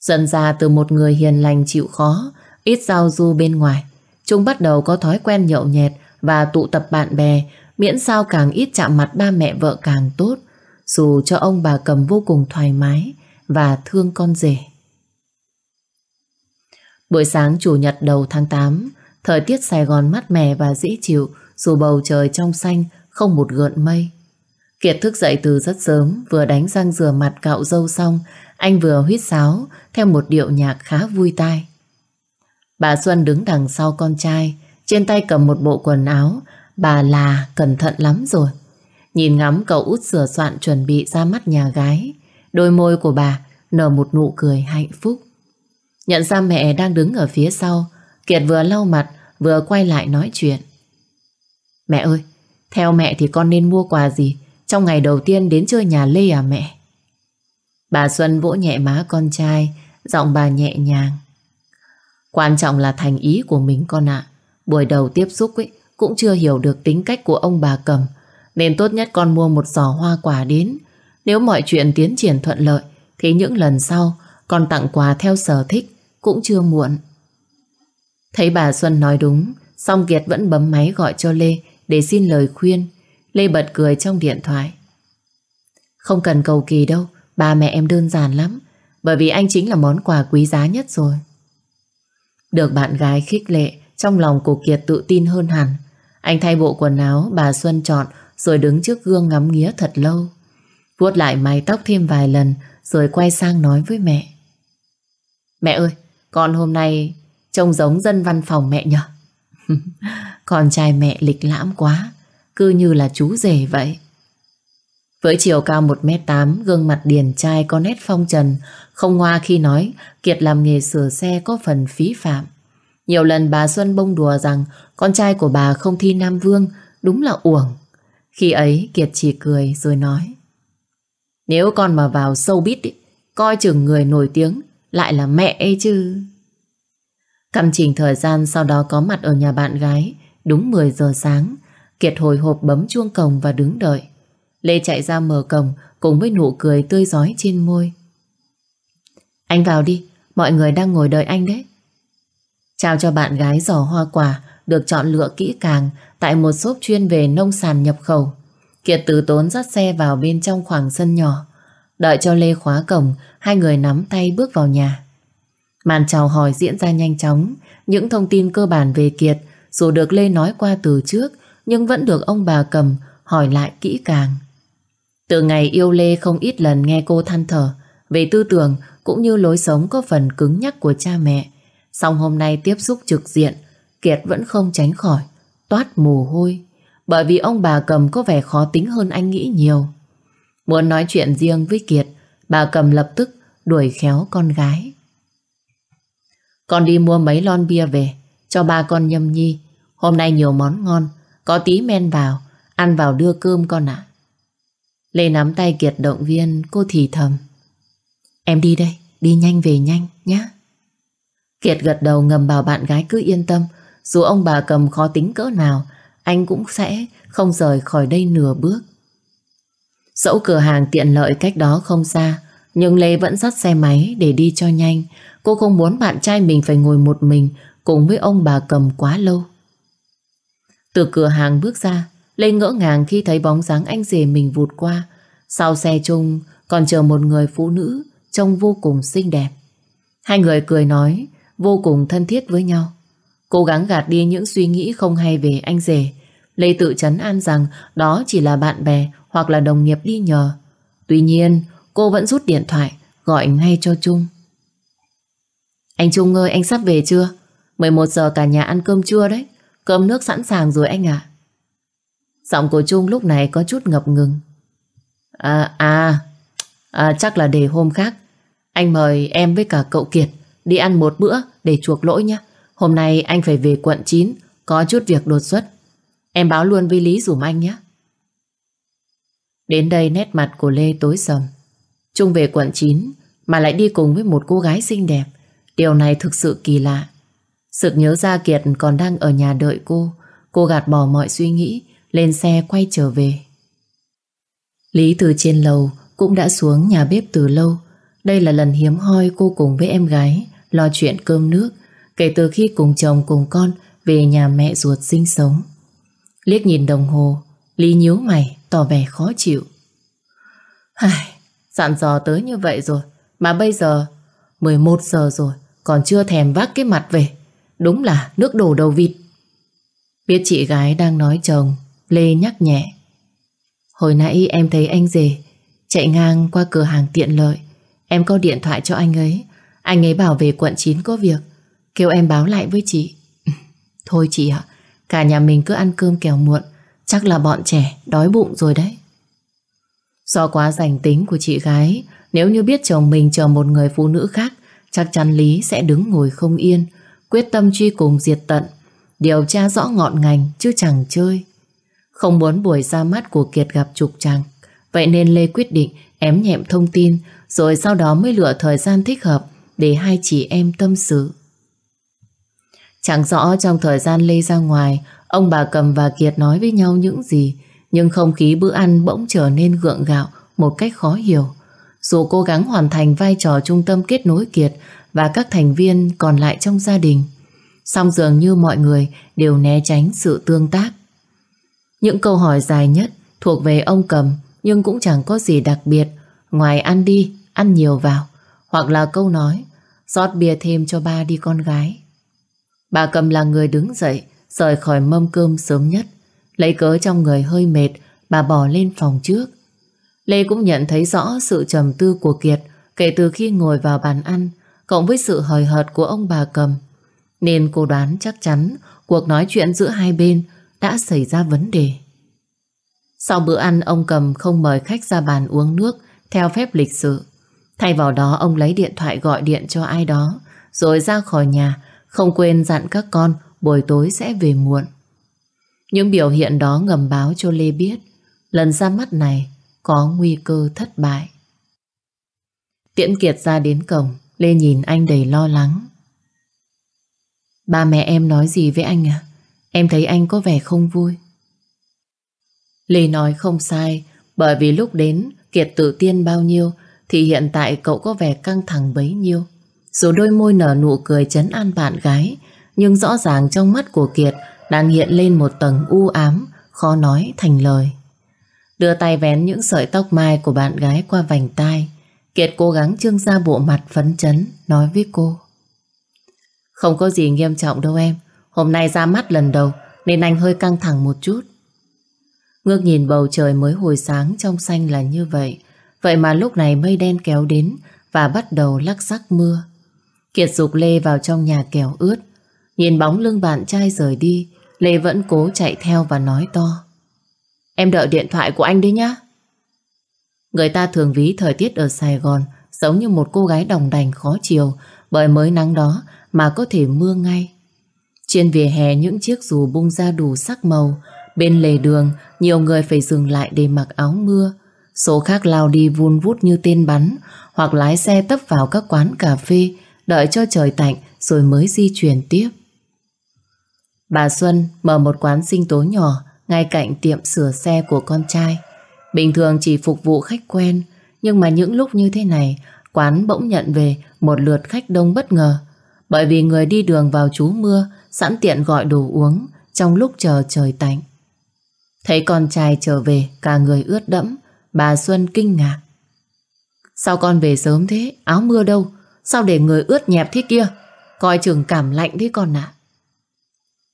Dần ra từ một người hiền lành chịu khó, ít giao du bên ngoài, chúng bắt đầu có thói quen nhậu nhẹt và tụ tập bạn bè, miễn sao càng ít chạm mặt ba mẹ vợ càng tốt, dù cho ông bà cầm vô cùng thoải mái và thương con rể. Buổi sáng chủ nhật đầu tháng 8, thời tiết Sài Gòn mát mẻ và dễ chịu, dù bầu trời trong xanh, không một gợn mây. Kiệt thức dậy từ rất sớm, vừa đánh răng rửa mặt cạo râu xong, anh vừa huýt sáo theo một điệu nhạc khá vui tai. Bà Xuân đứng đằng sau con trai, trên tay cầm một bộ quần áo, bà là cẩn thận lắm rồi. Nhìn ngắm cậu út sửa soạn chuẩn bị ra mắt nhà gái, đôi môi của bà nở một nụ cười hạnh phúc. Nhận ra mẹ đang đứng ở phía sau, Kiệt vừa lau mặt vừa quay lại nói chuyện. Mẹ ơi, theo mẹ thì con nên mua quà gì trong ngày đầu tiên đến chơi nhà Lê à mẹ? Bà Xuân vỗ nhẹ má con trai, giọng bà nhẹ nhàng. Quan trọng là thành ý của mình con ạ. Buổi đầu tiếp xúc ấy, cũng chưa hiểu được tính cách của ông bà cầm, nên tốt nhất con mua một giỏ hoa quả đến. Nếu mọi chuyện tiến triển thuận lợi, thì những lần sau con tặng quà theo sở thích cũng chưa muộn. Thấy bà Xuân nói đúng, song Kiệt vẫn bấm máy gọi cho Lê để xin lời khuyên. Lê bật cười trong điện thoại. Không cần cầu kỳ đâu, ba mẹ em đơn giản lắm, bởi vì anh chính là món quà quý giá nhất rồi. Được bạn gái khích lệ, trong lòng của Kiệt tự tin hơn hẳn. Anh thay bộ quần áo bà Xuân chọn rồi đứng trước gương ngắm nghía thật lâu. Vuốt lại mái tóc thêm vài lần rồi quay sang nói với mẹ. Mẹ ơi, con hôm nay trông giống dân văn phòng mẹ nhở? con trai mẹ lịch lãm quá, cứ như là chú rể vậy. Với chiều cao 1m8, gương mặt điển trai có nét phong trần, không hoa khi nói Kiệt làm nghề sửa xe có phần phí phạm. Nhiều lần bà Xuân bông đùa rằng con trai của bà không thi Nam Vương, đúng là uổng. Khi ấy Kiệt chỉ cười rồi nói Nếu con mà vào sâu bít ý, coi chừng người nổi tiếng lại là mẹ ấy chứ. Cầm trình thời gian sau đó có mặt ở nhà bạn gái đúng 10 giờ sáng. Kiệt hồi hộp bấm chuông cổng và đứng đợi. Lê chạy ra mở cổng cùng với nụ cười tươi giói trên môi. Anh vào đi, mọi người đang ngồi đợi anh đấy. Trao cho bạn gái giỏ hoa quả được chọn lựa kỹ càng tại một shop chuyên về nông sản nhập khẩu. Kiệt từ tốn dắt xe vào bên trong khoảng sân nhỏ. Đợi cho Lê khóa cổng, hai người nắm tay bước vào nhà. Màn chào hỏi diễn ra nhanh chóng, những thông tin cơ bản về Kiệt dù được Lê nói qua từ trước nhưng vẫn được ông bà cầm hỏi lại kỹ càng. Từ ngày yêu Lê không ít lần nghe cô than thở Về tư tưởng cũng như lối sống có phần cứng nhắc của cha mẹ. Song hôm nay tiếp xúc trực diện, Kiệt vẫn không tránh khỏi, toát mồ hôi. Bởi vì ông bà cầm có vẻ khó tính hơn anh nghĩ nhiều. Muốn nói chuyện riêng với Kiệt, bà cầm lập tức đuổi khéo con gái. Con đi mua mấy lon bia về, cho ba con nhâm nhi. Hôm nay nhiều món ngon, có tí men vào, ăn vào đưa cơm con ạ. Lê nắm tay Kiệt động viên, cô thì thầm. Em đi đây, đi nhanh về nhanh nhé. Kiệt gật đầu ngầm bảo bạn gái cứ yên tâm, dù ông bà cầm khó tính cỡ nào, anh cũng sẽ không rời khỏi đây nửa bước. Dẫu cửa hàng tiện lợi cách đó không xa, nhưng Lê vẫn dắt xe máy để đi cho nhanh. Cô không muốn bạn trai mình phải ngồi một mình cùng với ông bà cầm quá lâu. Từ cửa hàng bước ra, Lê ngỡ ngàng khi thấy bóng dáng anh rể mình vụt qua. Sau xe chung còn chờ một người phụ nữ trông vô cùng xinh đẹp. Hai người cười nói, vô cùng thân thiết với nhau. Cố gắng gạt đi những suy nghĩ không hay về anh rể. Lê tự chấn an rằng đó chỉ là bạn bè hoặc là đồng nghiệp đi nhờ. Tuy nhiên, cô vẫn rút điện thoại, gọi ngay cho Trung. Anh Trung ơi, anh sắp về chưa? 11 giờ cả nhà ăn cơm trưa đấy. Cơm nước sẵn sàng rồi anh ạ. Giọng của Trung lúc này có chút ngập ngừng. À, à, à, chắc là để hôm khác. Anh mời em với cả cậu Kiệt đi ăn một bữa để chuộc lỗi nhé. Hôm nay anh phải về quận 9, có chút việc đột xuất. Em báo luôn với Lý dùm anh nhé. Đến đây nét mặt của Lê tối sầm. Trung về quận 9 mà lại đi cùng với một cô gái xinh đẹp. Điều này thực sự kỳ lạ. Sực nhớ ra Kiệt còn đang ở nhà đợi cô. Cô gạt bỏ mọi suy nghĩ, lên xe quay trở về. Lý từ trên lầu cũng đã xuống nhà bếp từ lâu. Đây là lần hiếm hoi cô cùng với em gái lo chuyện cơm nước kể từ khi cùng chồng cùng con về nhà mẹ ruột sinh sống. Liếc nhìn đồng hồ, Lý nhíu mày tỏ vẻ khó chịu. Ai, dặn dò tới như vậy rồi, mà bây giờ 11 giờ rồi, còn chưa thèm vác cái mặt về. Đúng là nước đổ đầu vịt. Biết chị gái đang nói chồng, Lê nhắc nhẹ. Hồi nãy em thấy anh rể chạy ngang qua cửa hàng tiện lợi. Em có điện thoại cho anh ấy. Anh ấy bảo về quận 9 có việc. Kêu em báo lại với chị. Thôi chị ạ, cả nhà mình cứ ăn cơm kẻo muộn. Chắc là bọn trẻ đói bụng rồi đấy. Do quá rảnh tính của chị gái, nếu như biết chồng mình chờ một người phụ nữ khác, chắc chắn Lý sẽ đứng ngồi không yên, quyết tâm truy cùng diệt tận, điều tra rõ ngọn ngành chứ chẳng chơi. Không muốn buổi ra mắt của Kiệt gặp trục trặc, vậy nên Lê quyết định ém nhẹm thông tin, rồi sau đó mới lựa thời gian thích hợp để hai chị em tâm sự. Chẳng rõ trong thời gian Lê ra ngoài, ông bà Cầm và Kiệt nói với nhau những gì, nhưng không khí bữa ăn bỗng trở nên gượng gạo một cách khó hiểu. Dù cố gắng hoàn thành vai trò trung tâm kết nối Kiệt và các thành viên còn lại trong gia đình, song dường như mọi người đều né tránh sự tương tác. Những câu hỏi dài nhất thuộc về ông Cầm nhưng cũng chẳng có gì đặc biệt ngoài ăn đi, ăn nhiều vào, hoặc là câu nói rót bia thêm cho ba đi con gái. Bà Cầm là người đứng dậy, rời khỏi mâm cơm sớm nhất. Lấy cớ trong người hơi mệt, bà bỏ lên phòng trước. Lê cũng nhận thấy rõ sự trầm tư của Kiệt kể từ khi ngồi vào bàn ăn, cộng với sự hời hợt của ông bà Cầm. Nên cô đoán chắc chắn cuộc nói chuyện giữa hai bên đã xảy ra vấn đề. Sau bữa ăn ông Cầm không mời khách ra bàn uống nước theo phép lịch sự. Thay vào đó ông lấy điện thoại gọi điện cho ai đó rồi ra khỏi nhà không quên dặn các con buổi tối sẽ về muộn. Những biểu hiện đó ngầm báo cho Lê biết lần ra mắt này có nguy cơ thất bại. Tiễn Kiệt ra đến cổng, Lê nhìn anh đầy lo lắng. Ba mẹ em nói gì với anh à? Em thấy anh có vẻ không vui. Lê nói không sai, bởi vì lúc đến Kiệt tự tiên bao nhiêu thì hiện tại cậu có vẻ căng thẳng bấy nhiêu. Dù đôi môi nở nụ cười chấn an bạn gái, nhưng rõ ràng trong mắt của Kiệt đang hiện lên một tầng u ám, khó nói thành lời. Đưa tay vén những sợi tóc mai của bạn gái qua vành tai, Kiệt cố gắng trương ra bộ mặt phấn chấn, nói với cô. Không có gì nghiêm trọng đâu em, hôm nay ra mắt lần đầu nên anh hơi căng thẳng một chút. Ngước nhìn bầu trời mới hồi sáng trong xanh là như vậy, vậy mà lúc này mây đen kéo đến và bắt đầu lắc sắc mưa. Kiệt dục Lê vào trong nhà kéo ướt. Nhìn bóng lưng bạn trai rời đi, Lê vẫn cố chạy theo và nói to. Em đợi điện thoại của anh đấy nhá. Người ta thường ví thời tiết ở Sài Gòn giống như một cô gái đồng đành khó chiều bởi mới nắng đó mà có thể mưa ngay. Trên vỉa hè những chiếc dù bung ra đủ sắc màu, bên lề đường nhiều người phải dừng lại để mặc áo mưa. Số khác lao đi vun vút như tên bắn hoặc lái xe tấp vào các quán cà phê đợi cho trời tạnh rồi mới di chuyển tiếp. Bà Xuân mở một quán sinh tố nhỏ ngay cạnh tiệm sửa xe của con trai. Bình thường chỉ phục vụ khách quen, nhưng mà những lúc như thế này, quán bỗng nhận về một lượt khách đông bất ngờ. Bởi vì người đi đường vào trú mưa, sẵn tiện gọi đồ uống trong lúc chờ trời tạnh. Thấy con trai trở về, cả người ướt đẫm, bà Xuân kinh ngạc. Sao con về sớm thế? Áo mưa đâu? Sao để người ướt nhẹp thế kia? Coi chừng cảm lạnh thế con ạ.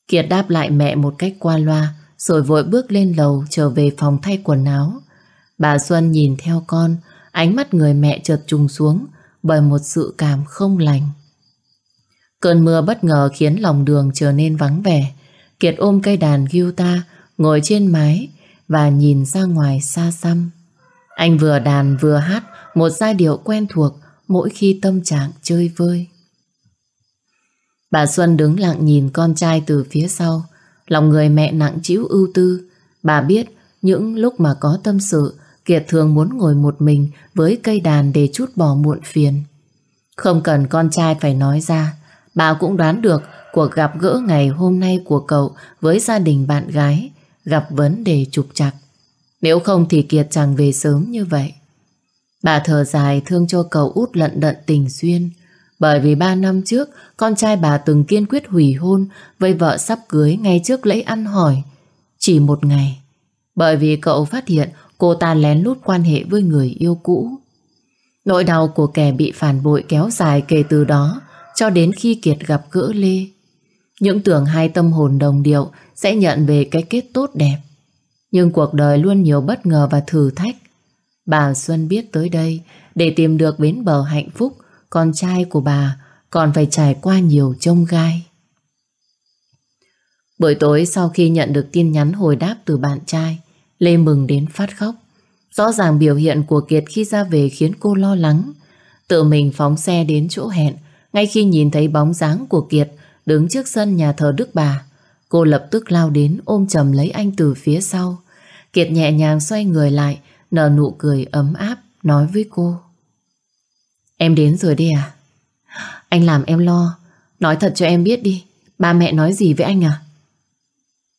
Kiệt đáp lại mẹ một cách qua loa, rồi vội bước lên lầu trở về phòng thay quần áo. Bà Xuân nhìn theo con, ánh mắt người mẹ chợt trùng xuống bởi một sự cảm không lành. Cơn mưa bất ngờ khiến lòng đường trở nên vắng vẻ. Kiệt ôm cây đàn guitar, ngồi trên mái và nhìn ra ngoài xa xăm. Anh vừa đàn vừa hát một giai điệu quen thuộc mỗi khi tâm trạng chơi vơi. Bà Xuân đứng lặng nhìn con trai từ phía sau, lòng người mẹ nặng chịu ưu tư. Bà biết những lúc mà có tâm sự, Kiệt thường muốn ngồi một mình với cây đàn để chút bỏ muộn phiền. Không cần con trai phải nói ra, bà cũng đoán được cuộc gặp gỡ ngày hôm nay của cậu với gia đình bạn gái gặp vấn đề trục trặc. Nếu không thì Kiệt chẳng về sớm như vậy. Bà thở dài thương cho cậu út lận đận tình duyên. Bởi vì ba năm trước, con trai bà từng kiên quyết hủy hôn với vợ sắp cưới ngay trước lễ ăn hỏi. Chỉ một ngày. Bởi vì cậu phát hiện cô ta lén lút quan hệ với người yêu cũ. Nỗi đau của kẻ bị phản bội kéo dài kể từ đó cho đến khi Kiệt gặp gỡ Lê. Những tưởng hai tâm hồn đồng điệu sẽ nhận về cái kết tốt đẹp. Nhưng cuộc đời luôn nhiều bất ngờ và thử thách. Bà Xuân biết tới đây để tìm được bến bờ hạnh phúc, con trai của bà còn phải trải qua nhiều trông gai. Buổi tối sau khi nhận được tin nhắn hồi đáp từ bạn trai, Lê mừng đến phát khóc. Rõ ràng biểu hiện của Kiệt khi ra về khiến cô lo lắng. Tự mình phóng xe đến chỗ hẹn, ngay khi nhìn thấy bóng dáng của Kiệt đứng trước sân nhà thờ Đức Bà. Cô lập tức lao đến ôm chầm lấy anh từ phía sau. Kiệt nhẹ nhàng xoay người lại, nở nụ cười ấm áp, nói với cô. Em đến rồi đi à? Anh làm em lo, nói thật cho em biết đi, ba mẹ nói gì với anh à?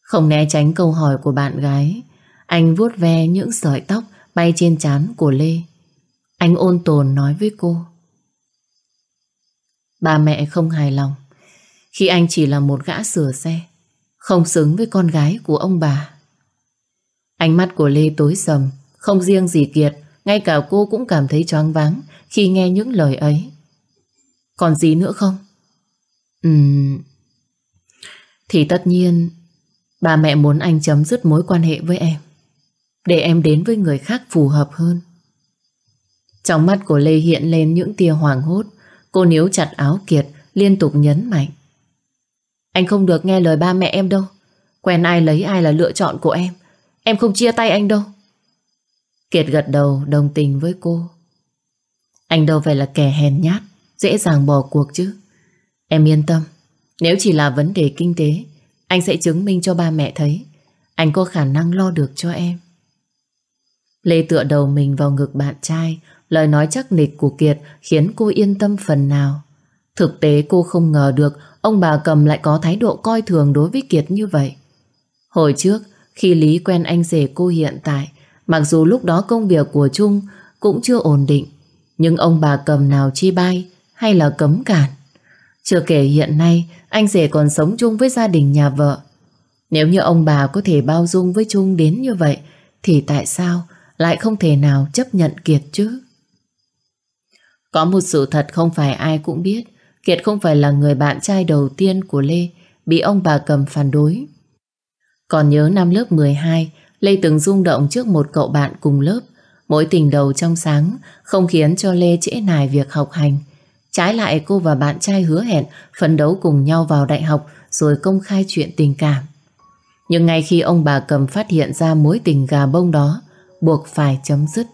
Không né tránh câu hỏi của bạn gái, anh vuốt ve những sợi tóc bay trên trán của Lê. Anh ôn tồn nói với cô. Ba mẹ không hài lòng khi anh chỉ là một gã sửa xe, không xứng với con gái của ông bà. Ánh mắt của Lê tối sầm, không riêng gì Kiệt, ngay cả cô cũng cảm thấy choáng váng khi nghe những lời ấy. Còn gì nữa không? Ừm... Thì tất nhiên, ba mẹ muốn anh chấm dứt mối quan hệ với em, để em đến với người khác phù hợp hơn. Trong mắt của Lê hiện lên những tia hoàng hốt, cô níu chặt áo Kiệt, liên tục nhấn mạnh. Anh không được nghe lời ba mẹ em đâu. Quen ai lấy ai là lựa chọn của em. Em không chia tay anh đâu. Kiệt gật đầu đồng tình với cô. Anh đâu phải là kẻ hèn nhát, dễ dàng bỏ cuộc chứ. Em yên tâm, nếu chỉ là vấn đề kinh tế, anh sẽ chứng minh cho ba mẹ thấy anh có khả năng lo được cho em. Lê tựa đầu mình vào ngực bạn trai, lời nói chắc nịch của Kiệt khiến cô yên tâm phần nào. Thực tế cô không ngờ được ông bà cầm lại có thái độ coi thường đối với Kiệt như vậy. Hồi trước, khi Lý quen anh rể cô hiện tại, mặc dù lúc đó công việc của Trung cũng chưa ổn định, nhưng ông bà cầm nào chi bay hay là cấm cản. Chưa kể hiện nay anh rể còn sống chung với gia đình nhà vợ. Nếu như ông bà có thể bao dung với Trung đến như vậy, thì tại sao lại không thể nào chấp nhận Kiệt chứ? Có một sự thật không phải ai cũng biết, Kiệt không phải là người bạn trai đầu tiên của Lê bị ông bà cầm phản đối. Còn nhớ năm lớp 12, Lê từng rung động trước một cậu bạn cùng lớp. Mối tình đầu trong sáng không khiến cho Lê trễ nải việc học hành. Trái lại cô và bạn trai hứa hẹn phấn đấu cùng nhau vào đại học rồi công khai chuyện tình cảm. Nhưng ngay khi ông bà cầm phát hiện ra mối tình gà bông đó, buộc phải chấm dứt.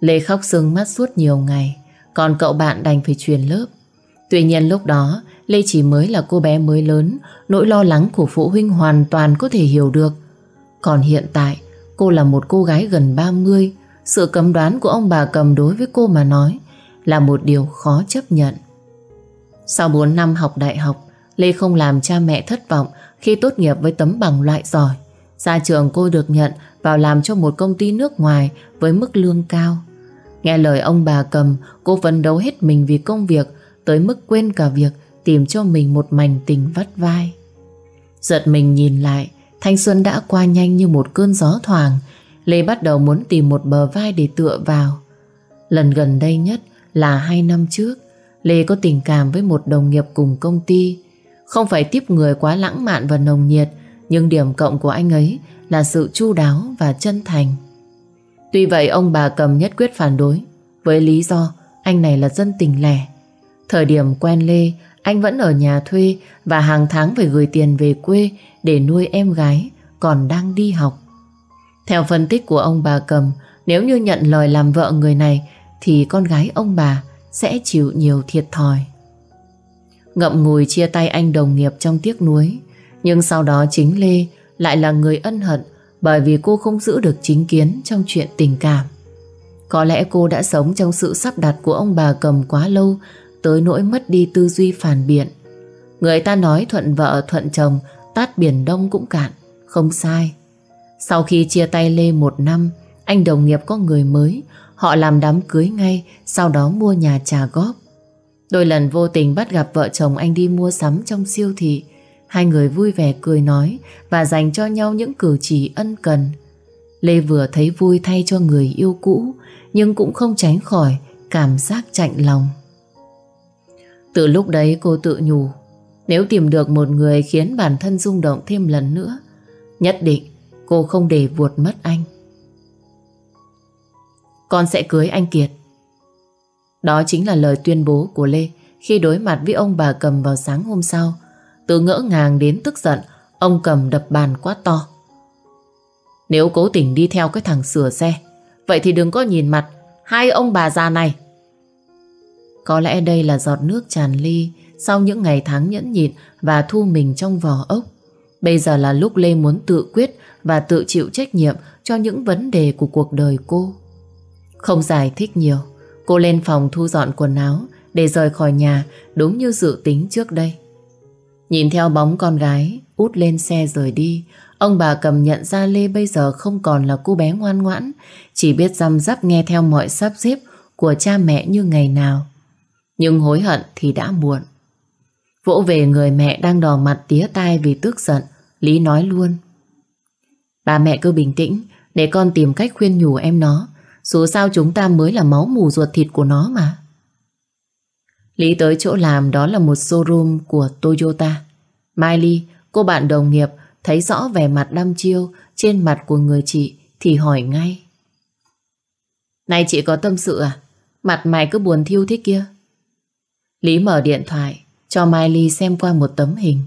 Lê khóc sưng mắt suốt nhiều ngày, còn cậu bạn đành phải truyền lớp. Tuy nhiên lúc đó, Lê chỉ mới là cô bé mới lớn, nỗi lo lắng của phụ huynh hoàn toàn có thể hiểu được. Còn hiện tại, cô là một cô gái gần 30, sự cấm đoán của ông bà cầm đối với cô mà nói là một điều khó chấp nhận. Sau 4 năm học đại học, Lê không làm cha mẹ thất vọng khi tốt nghiệp với tấm bằng loại giỏi. Ra trường cô được nhận vào làm cho một công ty nước ngoài với mức lương cao. Nghe lời ông bà cầm, cô phấn đấu hết mình vì công việc tới mức quên cả việc tìm cho mình một mảnh tình vắt vai. Giật mình nhìn lại, thanh xuân đã qua nhanh như một cơn gió thoảng. Lê bắt đầu muốn tìm một bờ vai để tựa vào. Lần gần đây nhất là hai năm trước, Lê có tình cảm với một đồng nghiệp cùng công ty. Không phải tiếp người quá lãng mạn và nồng nhiệt, nhưng điểm cộng của anh ấy là sự chu đáo và chân thành. Tuy vậy ông bà cầm nhất quyết phản đối, với lý do anh này là dân tình lẻ. Thời điểm quen Lê, anh vẫn ở nhà thuê và hàng tháng phải gửi tiền về quê để nuôi em gái còn đang đi học. Theo phân tích của ông bà cầm, nếu như nhận lời làm vợ người này thì con gái ông bà sẽ chịu nhiều thiệt thòi. Ngậm ngùi chia tay anh đồng nghiệp trong tiếc nuối, nhưng sau đó chính Lê lại là người ân hận bởi vì cô không giữ được chính kiến trong chuyện tình cảm. Có lẽ cô đã sống trong sự sắp đặt của ông bà cầm quá lâu tới nỗi mất đi tư duy phản biện. Người ta nói thuận vợ thuận chồng tát biển đông cũng cạn, không sai. Sau khi chia tay Lê một năm, anh đồng nghiệp có người mới, họ làm đám cưới ngay, sau đó mua nhà trả góp. Đôi lần vô tình bắt gặp vợ chồng anh đi mua sắm trong siêu thị, hai người vui vẻ cười nói và dành cho nhau những cử chỉ ân cần. Lê vừa thấy vui thay cho người yêu cũ, nhưng cũng không tránh khỏi cảm giác chạnh lòng. Từ lúc đấy cô tự nhủ Nếu tìm được một người khiến bản thân rung động thêm lần nữa Nhất định cô không để vuột mất anh Con sẽ cưới anh Kiệt Đó chính là lời tuyên bố của Lê Khi đối mặt với ông bà cầm vào sáng hôm sau từ ngỡ ngàng đến tức giận Ông cầm đập bàn quá to Nếu cố tình đi theo cái thằng sửa xe Vậy thì đừng có nhìn mặt Hai ông bà già này có lẽ đây là giọt nước tràn ly sau những ngày tháng nhẫn nhịn và thu mình trong vỏ ốc. Bây giờ là lúc Lê muốn tự quyết và tự chịu trách nhiệm cho những vấn đề của cuộc đời cô. Không giải thích nhiều, cô lên phòng thu dọn quần áo để rời khỏi nhà đúng như dự tính trước đây. Nhìn theo bóng con gái út lên xe rời đi, ông bà cầm nhận ra Lê bây giờ không còn là cô bé ngoan ngoãn, chỉ biết răm rắp nghe theo mọi sắp xếp của cha mẹ như ngày nào. Nhưng hối hận thì đã muộn. Vỗ về người mẹ đang đỏ mặt tía tai vì tức giận, Lý nói luôn. Bà mẹ cứ bình tĩnh, để con tìm cách khuyên nhủ em nó. Dù sao chúng ta mới là máu mù ruột thịt của nó mà. Lý tới chỗ làm đó là một showroom của Toyota. Miley, cô bạn đồng nghiệp, thấy rõ vẻ mặt đăm chiêu trên mặt của người chị thì hỏi ngay. Này chị có tâm sự à? Mặt mày cứ buồn thiêu thế kia. Lý mở điện thoại cho Mai Ly xem qua một tấm hình.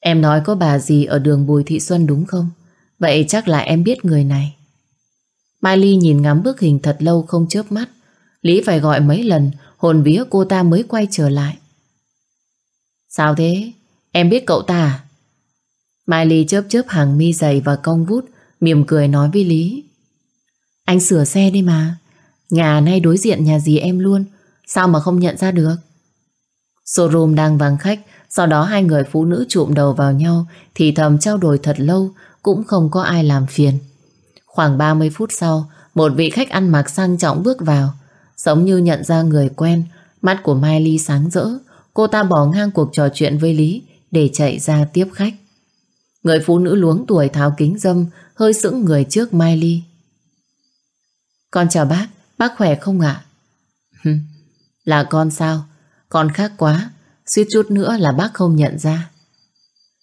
Em nói có bà gì ở đường Bùi Thị Xuân đúng không? Vậy chắc là em biết người này. Mai Ly nhìn ngắm bức hình thật lâu không chớp mắt. Lý phải gọi mấy lần, hồn vía cô ta mới quay trở lại. Sao thế? Em biết cậu ta à? Mai Ly chớp chớp hàng mi dày và cong vút, mỉm cười nói với Lý. Anh sửa xe đi mà. Nhà nay đối diện nhà gì em luôn, Sao mà không nhận ra được Showroom đang vắng khách Sau đó hai người phụ nữ trụm đầu vào nhau Thì thầm trao đổi thật lâu Cũng không có ai làm phiền Khoảng 30 phút sau Một vị khách ăn mặc sang trọng bước vào Giống như nhận ra người quen Mắt của Mai Ly sáng rỡ Cô ta bỏ ngang cuộc trò chuyện với Lý Để chạy ra tiếp khách Người phụ nữ luống tuổi tháo kính dâm Hơi sững người trước Mai Ly Con chào bác Bác khỏe không ạ Là con sao? Con khác quá, suýt chút nữa là bác không nhận ra.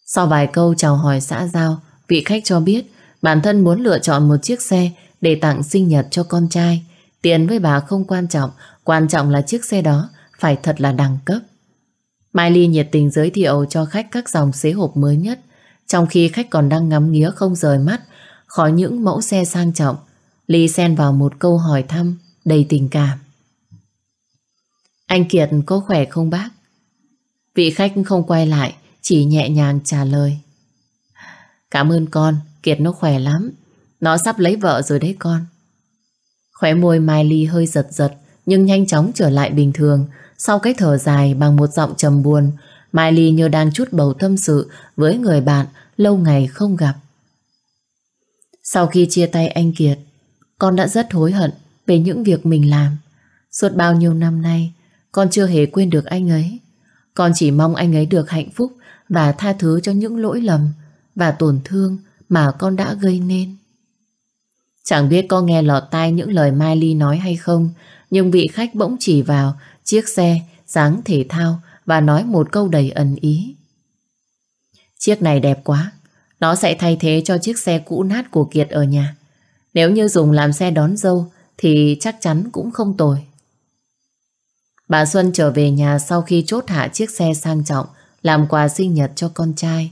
Sau vài câu chào hỏi xã giao, vị khách cho biết bản thân muốn lựa chọn một chiếc xe để tặng sinh nhật cho con trai. Tiền với bà không quan trọng, quan trọng là chiếc xe đó phải thật là đẳng cấp. Mai Ly nhiệt tình giới thiệu cho khách các dòng xế hộp mới nhất, trong khi khách còn đang ngắm nghía không rời mắt khỏi những mẫu xe sang trọng. Ly xen vào một câu hỏi thăm đầy tình cảm. Anh Kiệt có khỏe không bác? Vị khách không quay lại, chỉ nhẹ nhàng trả lời. Cảm ơn con, Kiệt nó khỏe lắm. Nó sắp lấy vợ rồi đấy con. Khóe môi Mai Ly hơi giật giật, nhưng nhanh chóng trở lại bình thường. Sau cái thở dài bằng một giọng trầm buồn, Mai Ly như đang chút bầu tâm sự với người bạn lâu ngày không gặp. Sau khi chia tay anh Kiệt, con đã rất hối hận về những việc mình làm. Suốt bao nhiêu năm nay, con chưa hề quên được anh ấy. Con chỉ mong anh ấy được hạnh phúc và tha thứ cho những lỗi lầm và tổn thương mà con đã gây nên. Chẳng biết có nghe lọt tai những lời Mai Ly nói hay không, nhưng vị khách bỗng chỉ vào chiếc xe dáng thể thao và nói một câu đầy ẩn ý. Chiếc này đẹp quá, nó sẽ thay thế cho chiếc xe cũ nát của Kiệt ở nhà. Nếu như dùng làm xe đón dâu thì chắc chắn cũng không tồi. Bà Xuân trở về nhà sau khi chốt hạ chiếc xe sang trọng làm quà sinh nhật cho con trai.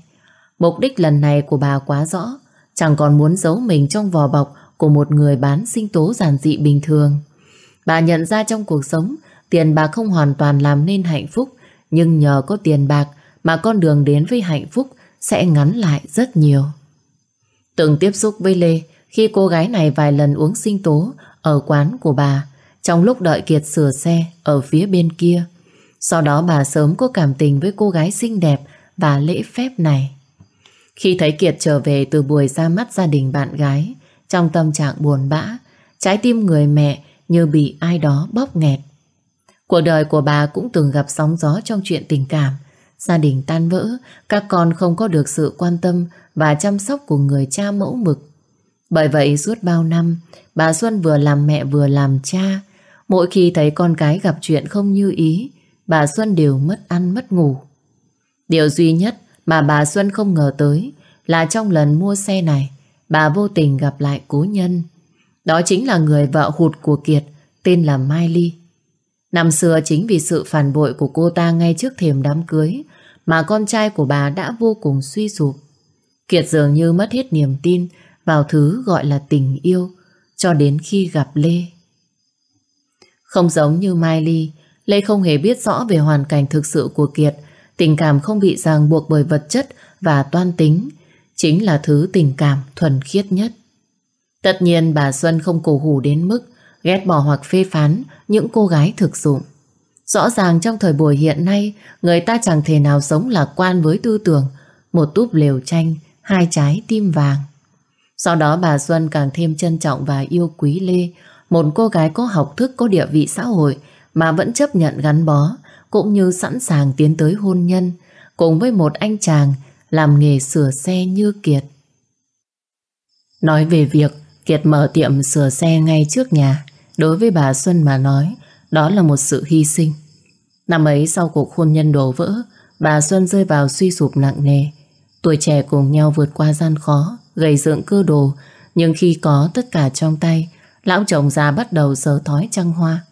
Mục đích lần này của bà quá rõ, chẳng còn muốn giấu mình trong vỏ bọc của một người bán sinh tố giản dị bình thường. Bà nhận ra trong cuộc sống, tiền bạc không hoàn toàn làm nên hạnh phúc, nhưng nhờ có tiền bạc mà con đường đến với hạnh phúc sẽ ngắn lại rất nhiều. Từng tiếp xúc với Lê khi cô gái này vài lần uống sinh tố ở quán của bà trong lúc đợi Kiệt sửa xe ở phía bên kia. Sau đó bà sớm có cảm tình với cô gái xinh đẹp và lễ phép này. Khi thấy Kiệt trở về từ buổi ra mắt gia đình bạn gái, trong tâm trạng buồn bã, trái tim người mẹ như bị ai đó bóp nghẹt. Cuộc đời của bà cũng từng gặp sóng gió trong chuyện tình cảm. Gia đình tan vỡ, các con không có được sự quan tâm và chăm sóc của người cha mẫu mực. Bởi vậy suốt bao năm, bà Xuân vừa làm mẹ vừa làm cha. Mỗi khi thấy con cái gặp chuyện không như ý, bà Xuân đều mất ăn mất ngủ. Điều duy nhất mà bà Xuân không ngờ tới là trong lần mua xe này, bà vô tình gặp lại cố nhân. Đó chính là người vợ hụt của Kiệt, tên là Mai Ly. Năm xưa chính vì sự phản bội của cô ta ngay trước thềm đám cưới mà con trai của bà đã vô cùng suy sụp. Kiệt dường như mất hết niềm tin vào thứ gọi là tình yêu cho đến khi gặp Lê. Không giống như Mai Ly, Lê không hề biết rõ về hoàn cảnh thực sự của Kiệt, tình cảm không bị ràng buộc bởi vật chất và toan tính, chính là thứ tình cảm thuần khiết nhất. Tất nhiên bà Xuân không cổ hủ đến mức ghét bỏ hoặc phê phán những cô gái thực dụng. Rõ ràng trong thời buổi hiện nay, người ta chẳng thể nào sống lạc quan với tư tưởng một túp lều tranh, hai trái tim vàng. Sau đó bà Xuân càng thêm trân trọng và yêu quý Lê, một cô gái có học thức, có địa vị xã hội mà vẫn chấp nhận gắn bó, cũng như sẵn sàng tiến tới hôn nhân, cùng với một anh chàng làm nghề sửa xe như Kiệt. Nói về việc Kiệt mở tiệm sửa xe ngay trước nhà, đối với bà Xuân mà nói, đó là một sự hy sinh. Năm ấy sau cuộc hôn nhân đổ vỡ, bà Xuân rơi vào suy sụp nặng nề. Tuổi trẻ cùng nhau vượt qua gian khó, gầy dựng cơ đồ, nhưng khi có tất cả trong tay, lão chồng già bắt đầu sờ thói trăng hoa.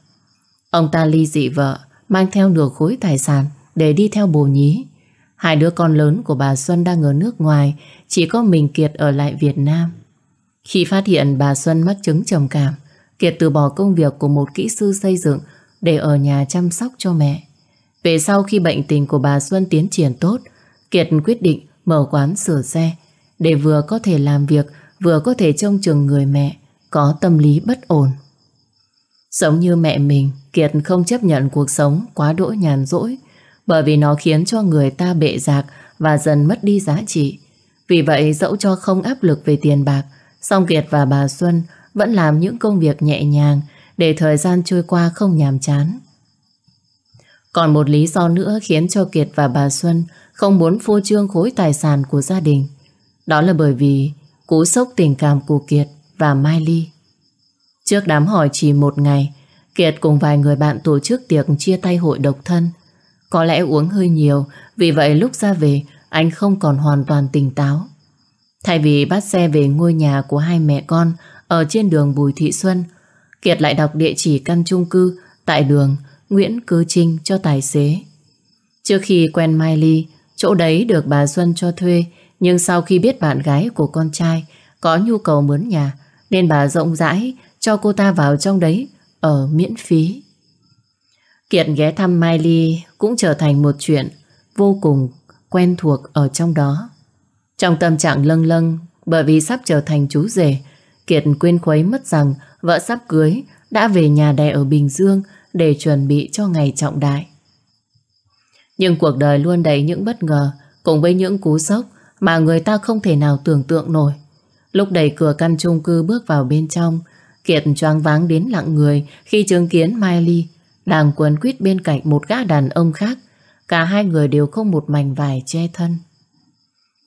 Ông ta ly dị vợ, mang theo nửa khối tài sản để đi theo bồ nhí. Hai đứa con lớn của bà Xuân đang ở nước ngoài, chỉ có mình Kiệt ở lại Việt Nam. Khi phát hiện bà Xuân mắc chứng trầm cảm, Kiệt từ bỏ công việc của một kỹ sư xây dựng để ở nhà chăm sóc cho mẹ. Về sau khi bệnh tình của bà Xuân tiến triển tốt, Kiệt quyết định mở quán sửa xe để vừa có thể làm việc vừa có thể trông chừng người mẹ có tâm lý bất ổn. Giống như mẹ mình, Kiệt không chấp nhận cuộc sống quá đỗi nhàn rỗi bởi vì nó khiến cho người ta bệ rạc và dần mất đi giá trị. Vì vậy dẫu cho không áp lực về tiền bạc, song Kiệt và bà Xuân vẫn làm những công việc nhẹ nhàng để thời gian trôi qua không nhàm chán. Còn một lý do nữa khiến cho Kiệt và bà Xuân không muốn phô trương khối tài sản của gia đình. Đó là bởi vì cú sốc tình cảm của Kiệt và Mai Ly. Trước đám hỏi chỉ một ngày, Kiệt cùng vài người bạn tổ chức tiệc chia tay hội độc thân. Có lẽ uống hơi nhiều, vì vậy lúc ra về, anh không còn hoàn toàn tỉnh táo. Thay vì bắt xe về ngôi nhà của hai mẹ con ở trên đường Bùi Thị Xuân. Kiệt lại đọc địa chỉ căn chung cư tại đường Nguyễn Cư Trinh cho tài xế. Trước khi quen Mai Ly, chỗ đấy được bà Xuân cho thuê, nhưng sau khi biết bạn gái của con trai có nhu cầu mướn nhà, nên bà rộng rãi cho cô ta vào trong đấy ở miễn phí. Kiệt ghé thăm Mai Ly cũng trở thành một chuyện vô cùng quen thuộc ở trong đó. Trong tâm trạng lâng lâng bởi vì sắp trở thành chú rể, Kiệt quên khuấy mất rằng vợ sắp cưới đã về nhà đẻ ở Bình Dương để chuẩn bị cho ngày trọng đại. Nhưng cuộc đời luôn đầy những bất ngờ cùng với những cú sốc mà người ta không thể nào tưởng tượng nổi. Lúc đẩy cửa căn chung cư bước vào bên trong, Kiệt choáng váng đến lặng người khi chứng kiến Mai Ly đang quấn quýt bên cạnh một gã đàn ông khác. Cả hai người đều không một mảnh vải che thân.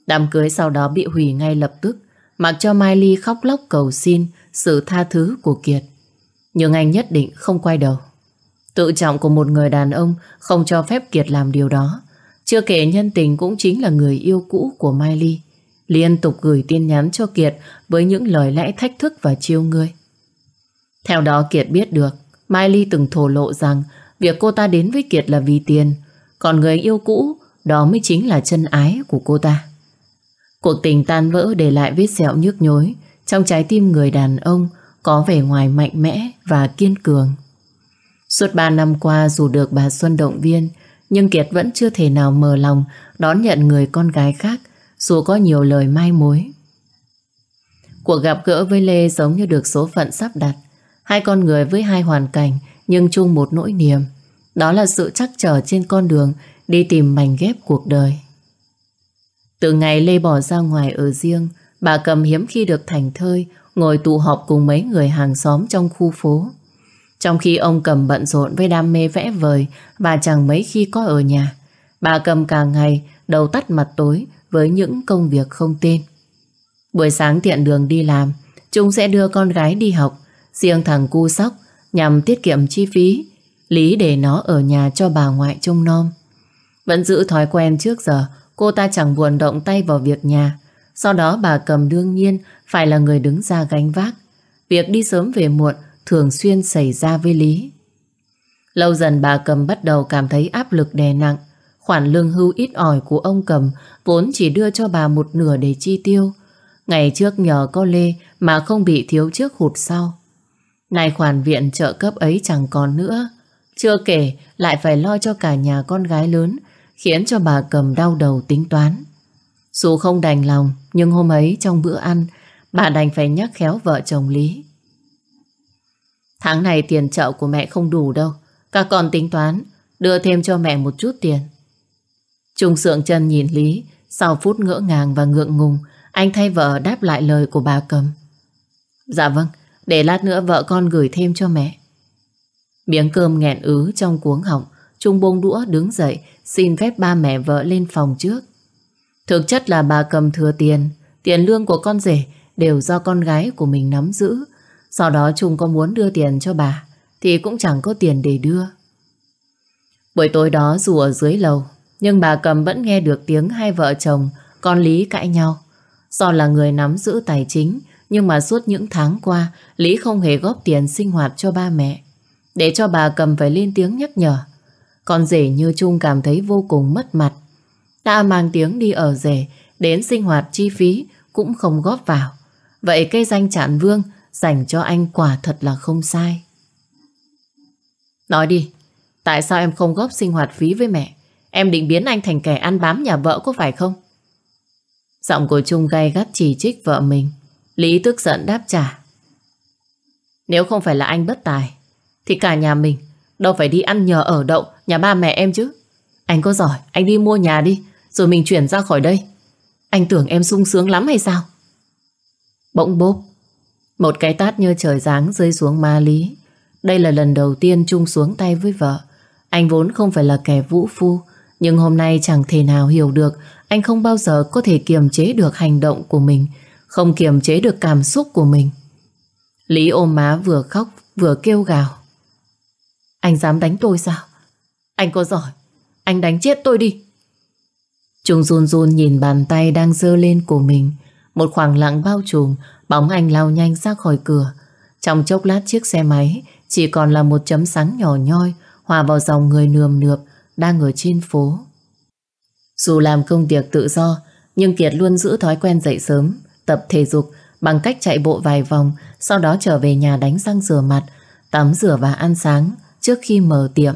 Đám cưới sau đó bị hủy ngay lập tức, mặc cho Mai Ly khóc lóc cầu xin sự tha thứ của Kiệt. Nhưng anh nhất định không quay đầu. Tự trọng của một người đàn ông không cho phép Kiệt làm điều đó. Chưa kể nhân tình cũng chính là người yêu cũ của Mai Ly. Liên tục gửi tin nhắn cho Kiệt với những lời lẽ thách thức và chiêu ngươi. Theo đó Kiệt biết được Mai Ly từng thổ lộ rằng việc cô ta đến với Kiệt là vì tiền, còn người yêu cũ đó mới chính là chân ái của cô ta. Cuộc tình tan vỡ để lại vết sẹo nhức nhối trong trái tim người đàn ông có vẻ ngoài mạnh mẽ và kiên cường. Suốt 3 năm qua dù được bà Xuân động viên nhưng Kiệt vẫn chưa thể nào mờ lòng đón nhận người con gái khác dù có nhiều lời mai mối. Cuộc gặp gỡ với Lê giống như được số phận sắp đặt. Hai con người với hai hoàn cảnh nhưng chung một nỗi niềm. Đó là sự chắc trở trên con đường đi tìm mảnh ghép cuộc đời. Từ ngày Lê bỏ ra ngoài ở riêng, bà cầm hiếm khi được thành thơi ngồi tụ họp cùng mấy người hàng xóm trong khu phố. Trong khi ông cầm bận rộn với đam mê vẽ vời và chẳng mấy khi có ở nhà, bà cầm cả ngày đầu tắt mặt tối với những công việc không tên. Buổi sáng tiện đường đi làm, chúng sẽ đưa con gái đi học, riêng thằng cu sóc nhằm tiết kiệm chi phí, Lý để nó ở nhà cho bà ngoại trông nom. Vẫn giữ thói quen trước giờ, cô ta chẳng buồn động tay vào việc nhà. Sau đó bà cầm đương nhiên phải là người đứng ra gánh vác. Việc đi sớm về muộn thường xuyên xảy ra với Lý. Lâu dần bà cầm bắt đầu cảm thấy áp lực đè nặng. Khoản lương hưu ít ỏi của ông cầm vốn chỉ đưa cho bà một nửa để chi tiêu. Ngày trước nhờ có Lê mà không bị thiếu trước hụt sau. Nay khoản viện trợ cấp ấy chẳng còn nữa. Chưa kể lại phải lo cho cả nhà con gái lớn khiến cho bà cầm đau đầu tính toán. Dù không đành lòng nhưng hôm ấy trong bữa ăn bà đành phải nhắc khéo vợ chồng Lý. Tháng này tiền trợ của mẹ không đủ đâu. Các con tính toán đưa thêm cho mẹ một chút tiền. Trung sượng chân nhìn Lý sau phút ngỡ ngàng và ngượng ngùng anh thay vợ đáp lại lời của bà cầm. Dạ vâng, để lát nữa vợ con gửi thêm cho mẹ. Miếng cơm nghẹn ứ trong cuống họng, Trung bông đũa đứng dậy, Xin phép ba mẹ vợ lên phòng trước. Thực chất là bà cầm thừa tiền Tiền lương của con rể Đều do con gái của mình nắm giữ. Sau đó Trung có muốn đưa tiền cho bà, Thì cũng chẳng có tiền để đưa. Buổi tối đó dù ở dưới lầu, Nhưng bà cầm vẫn nghe được tiếng Hai vợ chồng con Lý cãi nhau. Do là người nắm giữ tài chính nhưng mà suốt những tháng qua Lý không hề góp tiền sinh hoạt cho ba mẹ để cho bà cầm phải lên tiếng nhắc nhở. Con rể như Trung cảm thấy vô cùng mất mặt. Đã mang tiếng đi ở rể, đến sinh hoạt chi phí cũng không góp vào. Vậy cây danh chạn vương dành cho anh quả thật là không sai. Nói đi, tại sao em không góp sinh hoạt phí với mẹ? Em định biến anh thành kẻ ăn bám nhà vợ có phải không? Giọng của Trung gay gắt chỉ trích vợ mình. Lý tức giận đáp trả. Nếu không phải là anh bất tài, thì cả nhà mình đâu phải đi ăn nhờ ở đậu nhà ba mẹ em chứ. Anh có giỏi, anh đi mua nhà đi, rồi mình chuyển ra khỏi đây. Anh tưởng em sung sướng lắm hay sao? Bỗng bốp, một cái tát như trời giáng rơi xuống ma lý. Đây là lần đầu tiên Trung xuống tay với vợ. Anh vốn không phải là kẻ vũ phu, nhưng hôm nay chẳng thể nào hiểu được anh không bao giờ có thể kiềm chế được hành động của mình, không kiềm chế được cảm xúc của mình. Lý ôm má vừa khóc vừa kêu gào. Anh dám đánh tôi sao? Anh có giỏi, anh đánh chết tôi đi. Trung run run nhìn bàn tay đang dơ lên của mình. Một khoảng lặng bao trùm, bóng anh lao nhanh ra khỏi cửa. Trong chốc lát chiếc xe máy chỉ còn là một chấm sáng nhỏ nhoi hòa vào dòng người nườm nượp đang ở trên phố. Dù làm công việc tự do, nhưng Kiệt luôn giữ thói quen dậy sớm, tập thể dục bằng cách chạy bộ vài vòng, sau đó trở về nhà đánh răng rửa mặt, tắm rửa và ăn sáng trước khi mở tiệm.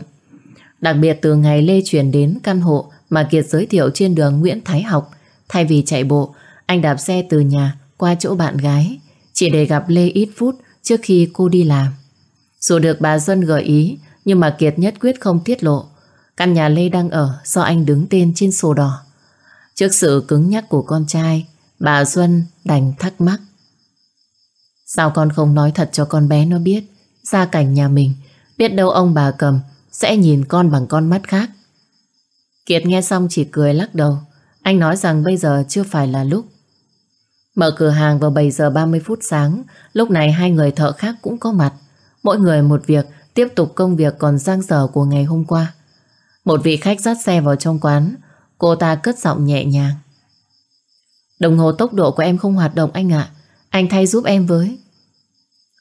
Đặc biệt từ ngày Lê chuyển đến căn hộ mà Kiệt giới thiệu trên đường Nguyễn Thái Học, thay vì chạy bộ, anh đạp xe từ nhà qua chỗ bạn gái, chỉ để gặp Lê ít phút trước khi cô đi làm. Dù được bà Xuân gợi ý, nhưng mà Kiệt nhất quyết không tiết lộ. Căn nhà Lê đang ở do anh đứng tên trên sổ đỏ. Trước sự cứng nhắc của con trai, bà Xuân đành thắc mắc. Sao con không nói thật cho con bé nó biết gia cảnh nhà mình, biết đâu ông bà cầm sẽ nhìn con bằng con mắt khác. Kiệt nghe xong chỉ cười lắc đầu. Anh nói rằng bây giờ chưa phải là lúc. Mở cửa hàng vào 7 giờ 30 phút sáng, lúc này hai người thợ khác cũng có mặt. Mỗi người một việc, tiếp tục công việc còn giang dở của ngày hôm qua. Một vị khách dắt xe vào trong quán, cô ta cất giọng nhẹ nhàng. Đồng hồ tốc độ của em không hoạt động anh ạ, anh thay giúp em với.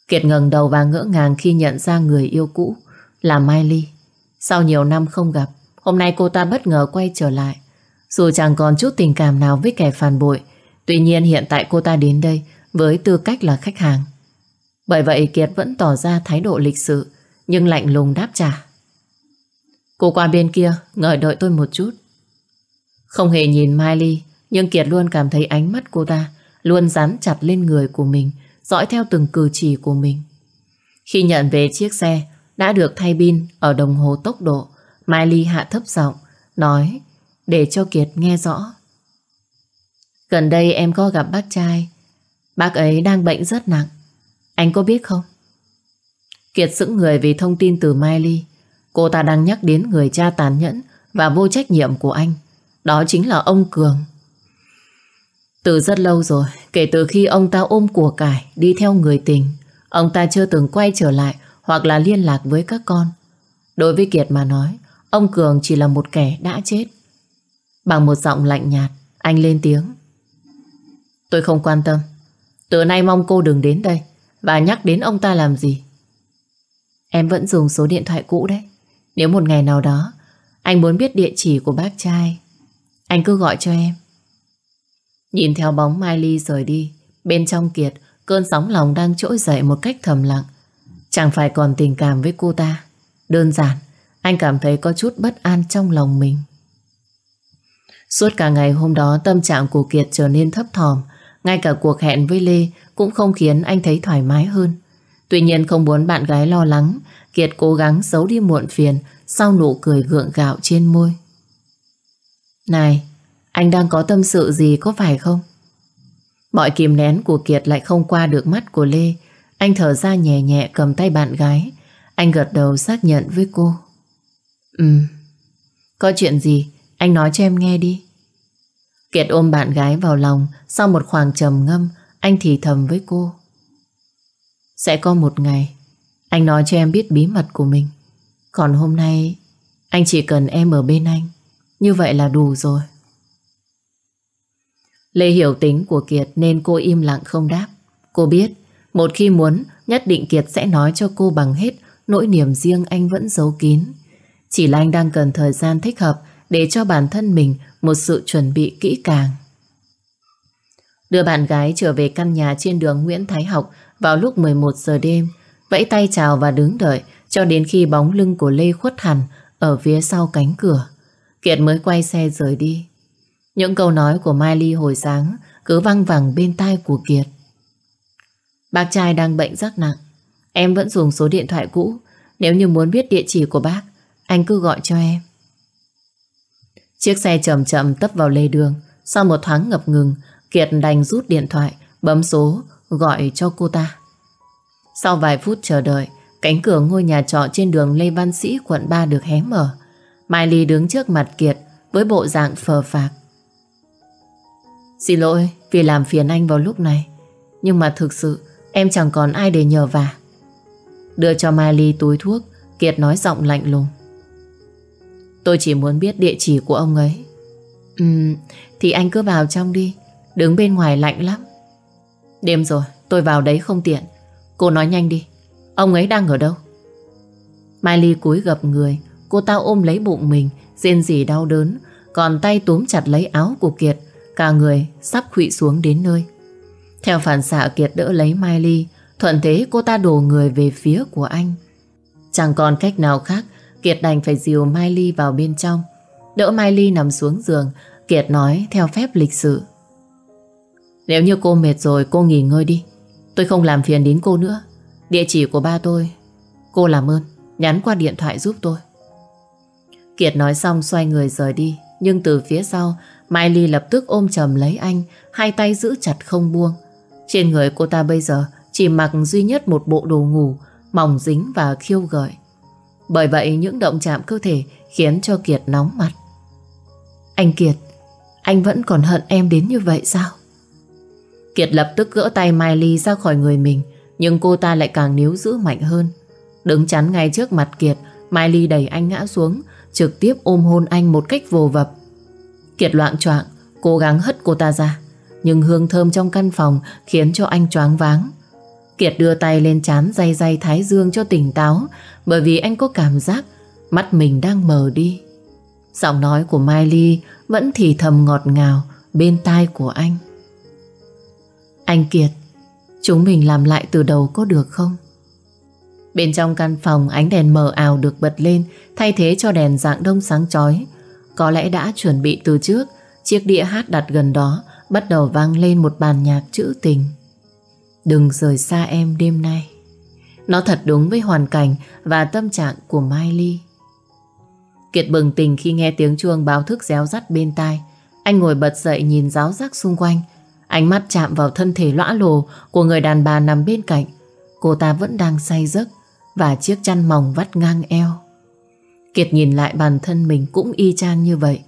Kiệt ngẩng đầu và ngỡ ngàng khi nhận ra người yêu cũ là Mai Ly. Sau nhiều năm không gặp, hôm nay cô ta bất ngờ quay trở lại. Dù chẳng còn chút tình cảm nào với kẻ phản bội, tuy nhiên hiện tại cô ta đến đây với tư cách là khách hàng. Bởi vậy Kiệt vẫn tỏ ra thái độ lịch sự, nhưng lạnh lùng đáp trả. Cô qua bên kia, ngợi đợi tôi một chút. Không hề nhìn Mai Ly, nhưng Kiệt luôn cảm thấy ánh mắt cô ta luôn dán chặt lên người của mình, dõi theo từng cử chỉ của mình. Khi nhận về chiếc xe đã được thay pin ở đồng hồ tốc độ, Mai Ly hạ thấp giọng, nói để cho Kiệt nghe rõ. Gần đây em có gặp bác trai, bác ấy đang bệnh rất nặng. Anh có biết không? Kiệt sững người vì thông tin từ Mai Ly. Cô ta đang nhắc đến người cha tàn nhẫn và vô trách nhiệm của anh. Đó chính là ông Cường. Từ rất lâu rồi, kể từ khi ông ta ôm của cải đi theo người tình, ông ta chưa từng quay trở lại hoặc là liên lạc với các con. Đối với Kiệt mà nói, ông Cường chỉ là một kẻ đã chết. Bằng một giọng lạnh nhạt, anh lên tiếng. Tôi không quan tâm. Từ nay mong cô đừng đến đây và nhắc đến ông ta làm gì. Em vẫn dùng số điện thoại cũ đấy. Nếu một ngày nào đó anh muốn biết địa chỉ của bác trai, anh cứ gọi cho em. Nhìn theo bóng Mai Ly rời đi, bên trong Kiệt, cơn sóng lòng đang trỗi dậy một cách thầm lặng. Chẳng phải còn tình cảm với cô ta. Đơn giản, anh cảm thấy có chút bất an trong lòng mình. Suốt cả ngày hôm đó tâm trạng của Kiệt trở nên thấp thỏm. Ngay cả cuộc hẹn với Lê cũng không khiến anh thấy thoải mái hơn. Tuy nhiên không muốn bạn gái lo lắng, Kiệt cố gắng giấu đi muộn phiền sau nụ cười gượng gạo trên môi. Này, anh đang có tâm sự gì có phải không? Mọi kìm nén của Kiệt lại không qua được mắt của Lê. Anh thở ra nhẹ nhẹ cầm tay bạn gái. Anh gật đầu xác nhận với cô. ừm, có chuyện gì? Anh nói cho em nghe đi. Kiệt ôm bạn gái vào lòng sau một khoảng trầm ngâm anh thì thầm với cô. Sẽ có một ngày anh nói cho em biết bí mật của mình. Còn hôm nay anh chỉ cần em ở bên anh. Như vậy là đủ rồi. Lê hiểu tính của Kiệt nên cô im lặng không đáp. Cô biết một khi muốn nhất định Kiệt sẽ nói cho cô bằng hết nỗi niềm riêng anh vẫn giấu kín. Chỉ là anh đang cần thời gian thích hợp để cho bản thân mình một sự chuẩn bị kỹ càng. Đưa bạn gái trở về căn nhà trên đường Nguyễn Thái Học vào lúc 11 giờ đêm, vẫy tay chào và đứng đợi cho đến khi bóng lưng của Lê khuất hẳn ở phía sau cánh cửa. Kiệt mới quay xe rời đi. Những câu nói của Mai Ly hồi sáng cứ văng vẳng bên tai của Kiệt. Bác trai đang bệnh rất nặng. Em vẫn dùng số điện thoại cũ. Nếu như muốn biết địa chỉ của bác, anh cứ gọi cho em. Chiếc xe chậm chậm tấp vào lề đường. Sau một thoáng ngập ngừng, Kiệt đành rút điện thoại, bấm số, gọi cho cô ta. Sau vài phút chờ đợi, cánh cửa ngôi nhà trọ trên đường Lê Văn Sĩ quận 3 được hé mở. Mai Ly đứng trước mặt Kiệt với bộ dạng phờ phạc. Xin lỗi vì làm phiền anh vào lúc này, nhưng mà thực sự em chẳng còn ai để nhờ vả. Đưa cho Mai Ly túi thuốc, Kiệt nói giọng lạnh lùng. Tôi chỉ muốn biết địa chỉ của ông ấy. Ừm, thì anh cứ vào trong đi, đứng bên ngoài lạnh lắm. Đêm rồi, tôi vào đấy không tiện. Cô nói nhanh đi, ông ấy đang ở đâu? Mai Ly cúi gập người, cô ta ôm lấy bụng mình, rên rỉ đau đớn, còn tay túm chặt lấy áo của Kiệt, cả người sắp khụy xuống đến nơi. Theo phản xạ Kiệt đỡ lấy Mai Ly, thuận thế cô ta đổ người về phía của anh. Chẳng còn cách nào khác, Kiệt đành phải dìu Mai Ly vào bên trong. Đỡ Mai Ly nằm xuống giường, Kiệt nói theo phép lịch sự. Nếu như cô mệt rồi cô nghỉ ngơi đi. Tôi không làm phiền đến cô nữa. Địa chỉ của ba tôi. Cô làm ơn, nhắn qua điện thoại giúp tôi. Kiệt nói xong xoay người rời đi. Nhưng từ phía sau, Mai Ly lập tức ôm chầm lấy anh, hai tay giữ chặt không buông. Trên người cô ta bây giờ chỉ mặc duy nhất một bộ đồ ngủ, mỏng dính và khiêu gợi. Bởi vậy những động chạm cơ thể khiến cho Kiệt nóng mặt. Anh Kiệt, anh vẫn còn hận em đến như vậy sao? Kiệt lập tức gỡ tay Mai Ly ra khỏi người mình, nhưng cô ta lại càng níu giữ mạnh hơn. Đứng chắn ngay trước mặt Kiệt, Mai Ly đẩy anh ngã xuống, trực tiếp ôm hôn anh một cách vồ vập. Kiệt loạn choạng, cố gắng hất cô ta ra, nhưng hương thơm trong căn phòng khiến cho anh choáng váng. Kiệt đưa tay lên chán day day thái dương cho tỉnh táo bởi vì anh có cảm giác mắt mình đang mờ đi. Giọng nói của Mai Ly vẫn thì thầm ngọt ngào bên tai của anh. Anh Kiệt, chúng mình làm lại từ đầu có được không? Bên trong căn phòng ánh đèn mờ ảo được bật lên thay thế cho đèn dạng đông sáng chói. Có lẽ đã chuẩn bị từ trước, chiếc đĩa hát đặt gần đó bắt đầu vang lên một bản nhạc trữ tình. Đừng rời xa em đêm nay. Nó thật đúng với hoàn cảnh và tâm trạng của Mai Ly. Kiệt bừng tỉnh khi nghe tiếng chuông báo thức réo rắt bên tai. Anh ngồi bật dậy nhìn giáo giác xung quanh. Ánh mắt chạm vào thân thể lõa lồ của người đàn bà nằm bên cạnh. Cô ta vẫn đang say giấc và chiếc chăn mỏng vắt ngang eo. Kiệt nhìn lại bản thân mình cũng y chang như vậy.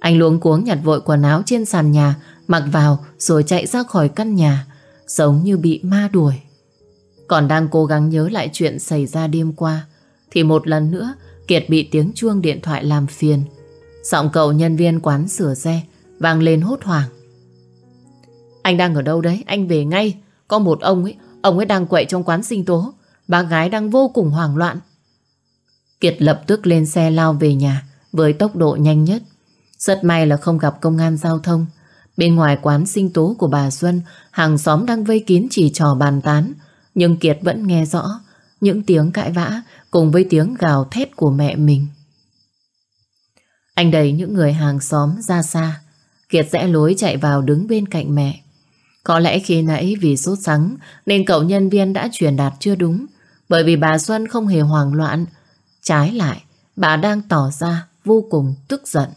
Anh luống cuống nhặt vội quần áo trên sàn nhà, mặc vào rồi chạy ra khỏi căn nhà, giống như bị ma đuổi. Còn đang cố gắng nhớ lại chuyện xảy ra đêm qua, thì một lần nữa Kiệt bị tiếng chuông điện thoại làm phiền. Giọng cậu nhân viên quán sửa xe vang lên hốt hoảng. Anh đang ở đâu đấy? Anh về ngay. Có một ông ấy, ông ấy đang quậy trong quán sinh tố. Bà gái đang vô cùng hoảng loạn. Kiệt lập tức lên xe lao về nhà với tốc độ nhanh nhất. Rất may là không gặp công an giao thông. Bên ngoài quán sinh tố của bà Xuân, hàng xóm đang vây kín chỉ trò bàn tán. Nhưng Kiệt vẫn nghe rõ những tiếng cãi vã cùng với tiếng gào thét của mẹ mình. Anh đẩy những người hàng xóm ra xa. Kiệt rẽ lối chạy vào đứng bên cạnh mẹ. Có lẽ khi nãy vì sốt sắng nên cậu nhân viên đã truyền đạt chưa đúng. Bởi vì bà Xuân không hề hoảng loạn. Trái lại, bà đang tỏ ra vô cùng tức giận.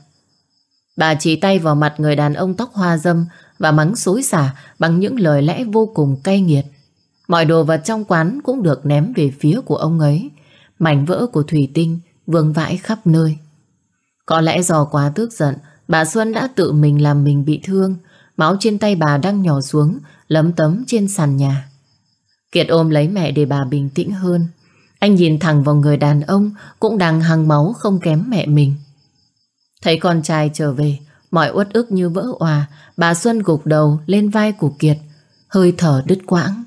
Bà chỉ tay vào mặt người đàn ông tóc hoa dâm và mắng xối xả bằng những lời lẽ vô cùng cay nghiệt. Mọi đồ vật trong quán cũng được ném về phía của ông ấy. Mảnh vỡ của thủy tinh vương vãi khắp nơi. Có lẽ do quá tức giận, bà Xuân đã tự mình làm mình bị thương. Máu trên tay bà đang nhỏ xuống, lấm tấm trên sàn nhà. Kiệt ôm lấy mẹ để bà bình tĩnh hơn. Anh nhìn thẳng vào người đàn ông cũng đang hăng máu không kém mẹ mình. Thấy con trai trở về, mọi uất ức như vỡ òa, bà Xuân gục đầu lên vai của Kiệt, hơi thở đứt quãng.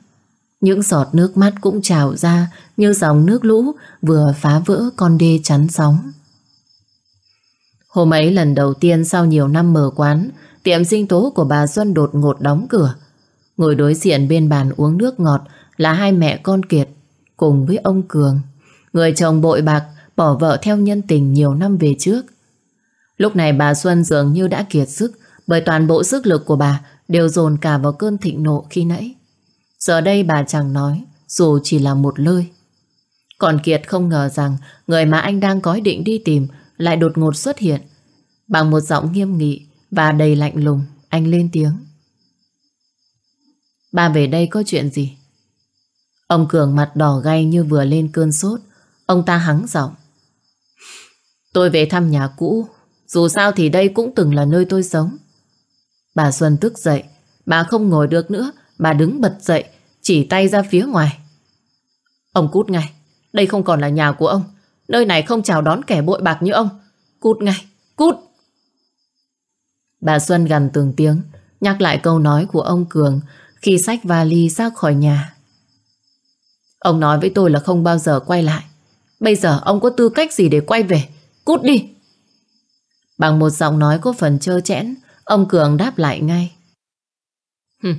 Những giọt nước mắt cũng trào ra như dòng nước lũ vừa phá vỡ con đê chắn sóng. Hôm ấy lần đầu tiên sau nhiều năm mở quán, tiệm sinh tố của bà Xuân đột ngột đóng cửa. Ngồi đối diện bên bàn uống nước ngọt là hai mẹ con Kiệt cùng với ông Cường. Người chồng bội bạc bỏ vợ theo nhân tình nhiều năm về trước. Lúc này bà Xuân dường như đã kiệt sức bởi toàn bộ sức lực của bà đều dồn cả vào cơn thịnh nộ khi nãy. Giờ đây bà chẳng nói, dù chỉ là một lời. Còn Kiệt không ngờ rằng người mà anh đang có ý định đi tìm lại đột ngột xuất hiện. Bằng một giọng nghiêm nghị và đầy lạnh lùng, anh lên tiếng. Bà về đây có chuyện gì? Ông Cường mặt đỏ gay như vừa lên cơn sốt. Ông ta hắng giọng. Tôi về thăm nhà cũ. Dù sao thì đây cũng từng là nơi tôi sống. Bà Xuân tức dậy. Bà không ngồi được nữa. Bà đứng bật dậy, chỉ tay ra phía ngoài. Ông cút ngay. Đây không còn là nhà của ông. Nơi này không chào đón kẻ bội bạc như ông. Cút ngay. Cút. Bà Xuân gần từng tiếng, nhắc lại câu nói của ông Cường khi xách vali ra khỏi nhà. Ông nói với tôi là không bao giờ quay lại. Bây giờ ông có tư cách gì để quay về? Cút đi! Bằng một giọng nói có phần trơ chẽn, ông Cường đáp lại ngay. Hừm,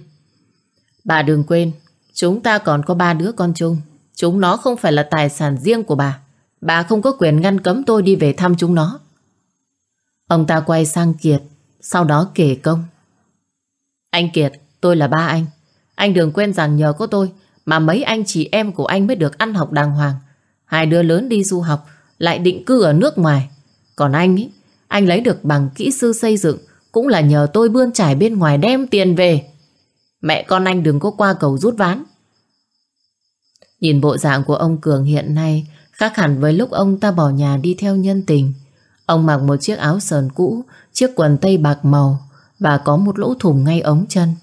bà đừng quên, chúng ta còn có ba đứa con chung. Chúng nó không phải là tài sản riêng của bà. Bà không có quyền ngăn cấm tôi đi về thăm chúng nó. Ông ta quay sang Kiệt, sau đó kể công. Anh Kiệt, tôi là ba anh. Anh đừng quên rằng nhờ có tôi mà mấy anh chị em của anh mới được ăn học đàng hoàng. Hai đứa lớn đi du học, lại định cư ở nước ngoài. Còn anh ấy, anh lấy được bằng kỹ sư xây dựng cũng là nhờ tôi bươn trải bên ngoài đem tiền về. Mẹ con anh đừng có qua cầu rút ván. Nhìn bộ dạng của ông Cường hiện nay khác hẳn với lúc ông ta bỏ nhà đi theo nhân tình. Ông mặc một chiếc áo sờn cũ, chiếc quần tây bạc màu và có một lỗ thủng ngay ống chân.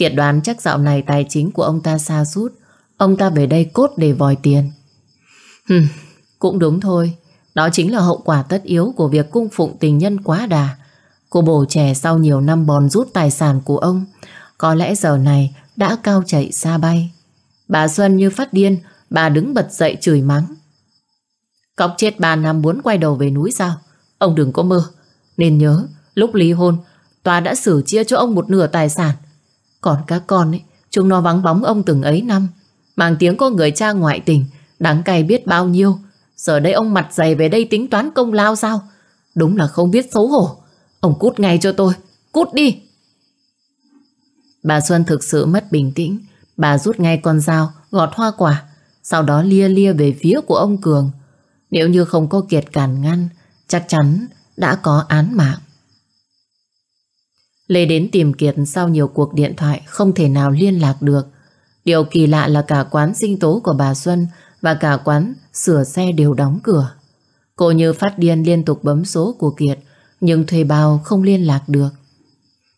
Kiệt đoán chắc dạo này tài chính của ông ta xa sút. Ông ta về đây cốt để vòi tiền. Hừm, cũng đúng thôi. Đó chính là hậu quả tất yếu Của việc cung phụng tình nhân quá đà. Cô bồ trẻ sau nhiều năm bòn rút tài sản của ông Có lẽ giờ này Đã cao chạy xa bay. Bà Xuân như phát điên Bà đứng bật dậy chửi mắng. Cọc chết bà năm muốn quay đầu về núi sao? Ông đừng có mơ. Nên nhớ lúc ly hôn Tòa đã xử chia cho ông một nửa tài sản còn các con ấy, chúng nó vắng bóng ông từng ấy năm. Mang tiếng có người cha ngoại tình, đáng cay biết bao nhiêu. Giờ đây ông mặt dày về đây tính toán công lao sao? Đúng là không biết xấu hổ. Ông cút ngay cho tôi, cút đi. Bà Xuân thực sự mất bình tĩnh. Bà rút ngay con dao, gọt hoa quả. Sau đó lia lia về phía của ông Cường. Nếu như không có Kiệt cản ngăn, chắc chắn đã có án mạng. Lê đến tìm Kiệt sau nhiều cuộc điện thoại không thể nào liên lạc được. Điều kỳ lạ là cả quán sinh tố của bà Xuân và cả quán sửa xe đều đóng cửa. Cô như phát điên liên tục bấm số của Kiệt, nhưng thuê bao không liên lạc được.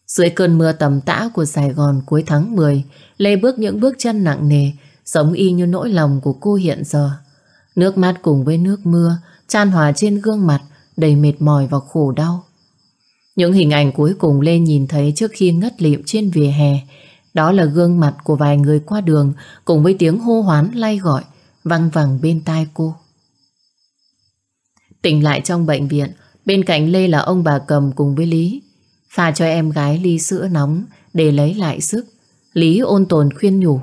Dưới cơn mưa tầm tã của Sài Gòn cuối tháng 10 Lê bước những bước chân nặng nề Giống y như nỗi lòng của cô hiện giờ Nước mắt cùng với nước mưa, Chan hòa trên gương mặt, Đầy mệt mỏi và khổ đau những hình ảnh cuối cùng Lê nhìn thấy trước khi ngất lịm trên vỉa hè, Đó là gương mặt của vài người qua đường Cùng với tiếng hô hoán lay gọi, Văng vẳng bên tai cô. Tỉnh lại trong bệnh viện, Bên cạnh Lê là ông bà cầm cùng với Lý. Pha cho em gái ly sữa nóng Để lấy lại sức. Lý ôn tồn khuyên nhủ.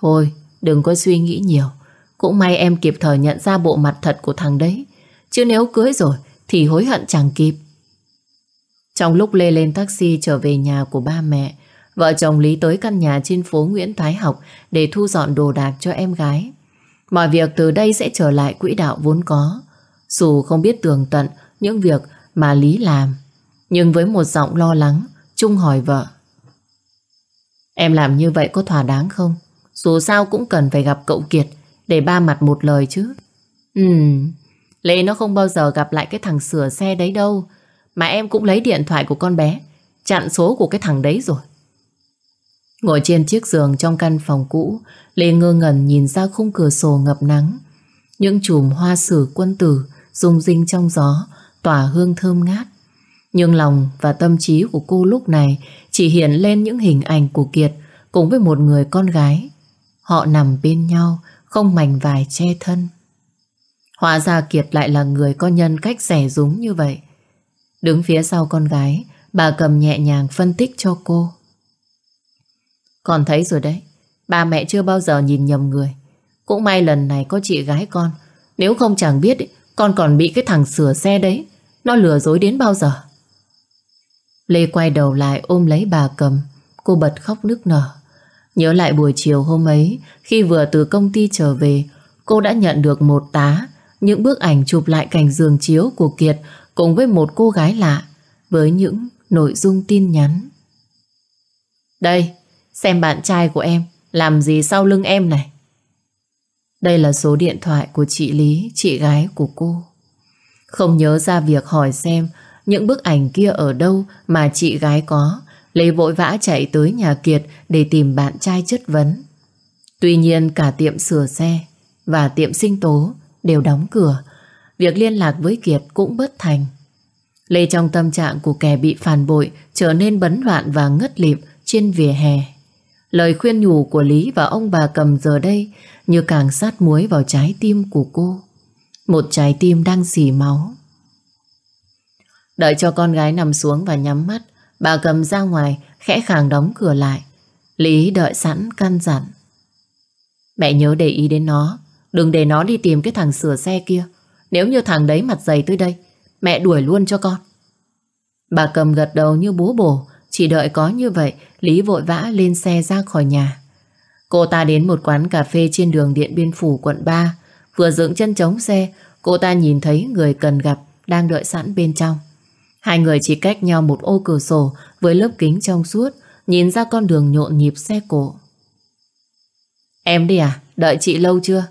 Thôi, đừng có suy nghĩ nhiều. Cũng may em kịp thời nhận ra bộ mặt thật của thằng đấy. Chứ nếu cưới rồi Thì hối hận chẳng kịp trong lúc Lê lên taxi trở về nhà của ba mẹ, vợ chồng Lý tới căn nhà trên phố Nguyễn Thái Học để thu dọn đồ đạc cho em gái. Mọi việc từ đây sẽ trở lại quỹ đạo vốn có. Dù không biết tường tận những việc mà Lý làm, nhưng với một giọng lo lắng, Trung hỏi vợ. Em làm như vậy có thỏa đáng không? Dù sao cũng cần phải gặp cậu Kiệt để ba mặt một lời chứ. Ừm, Lê nó không bao giờ gặp lại cái thằng sửa xe đấy đâu. Mà em cũng lấy điện thoại của con bé, Chặn số của cái thằng đấy rồi. Ngồi trên chiếc giường trong căn phòng cũ, Lê ngơ ngẩn nhìn ra khung cửa sổ ngập nắng. Những chùm hoa sử quân tử, rung rinh trong gió, Tỏa hương thơm ngát. Nhưng lòng và tâm trí của cô lúc này Chỉ hiện lên những hình ảnh của Kiệt Cùng với một người con gái. Họ nằm bên nhau, Không mảnh vải che thân. Hóa ra Kiệt lại là người có nhân cách rẻ rúng như vậy. Đứng phía sau con gái, bà cầm nhẹ nhàng phân tích cho cô. Con thấy rồi đấy, ba mẹ chưa bao giờ nhìn nhầm người. Cũng may lần này có chị gái con. Nếu không chẳng biết, con còn bị cái thằng sửa xe đấy. Nó lừa dối đến bao giờ. Lê quay đầu lại ôm lấy bà cầm. Cô bật khóc nức nở. Nhớ lại buổi chiều hôm ấy, khi vừa từ công ty trở về, cô đã nhận được một tá những bức ảnh chụp lại cảnh giường chiếu của Kiệt cùng với một cô gái lạ với những nội dung tin nhắn. Đây, xem bạn trai của em làm gì sau lưng em này. Đây là số điện thoại của chị Lý, chị gái của cô. Không nhớ ra việc hỏi xem những bức ảnh kia ở đâu mà chị gái có, lấy vội vã chạy tới nhà Kiệt để tìm bạn trai chất vấn. Tuy nhiên cả tiệm sửa xe và tiệm sinh tố đều đóng cửa, việc liên lạc với Kiệt cũng bất thành. Lê trong tâm trạng của kẻ bị phản bội trở nên bấn loạn và ngất lịm trên vỉa hè. Lời khuyên nhủ của Lý và ông bà cầm giờ đây như càng sát muối vào trái tim của cô. Một trái tim đang dì máu. Đợi cho con gái nằm xuống và nhắm mắt, bà cầm ra ngoài, khẽ khàng đóng cửa lại. Lý đợi sẵn căn dặn. Mẹ nhớ để ý đến nó, đừng để nó đi tìm cái thằng sửa xe kia. Nếu như thằng đấy mặt dày tới đây, mẹ đuổi luôn cho con. Bà cầm gật đầu như bố bổ, chỉ đợi có như vậy, Lý vội vã lên xe ra khỏi nhà. Cô ta đến một quán cà phê trên đường Điện Biên Phủ quận 3. Vừa dựng chân chống xe, cô ta nhìn thấy người cần gặp đang đợi sẵn bên trong. Hai người chỉ cách nhau một ô cửa sổ với lớp kính trong suốt, nhìn ra con đường nhộn nhịp xe cộ. Em đi à? Đợi chị lâu chưa?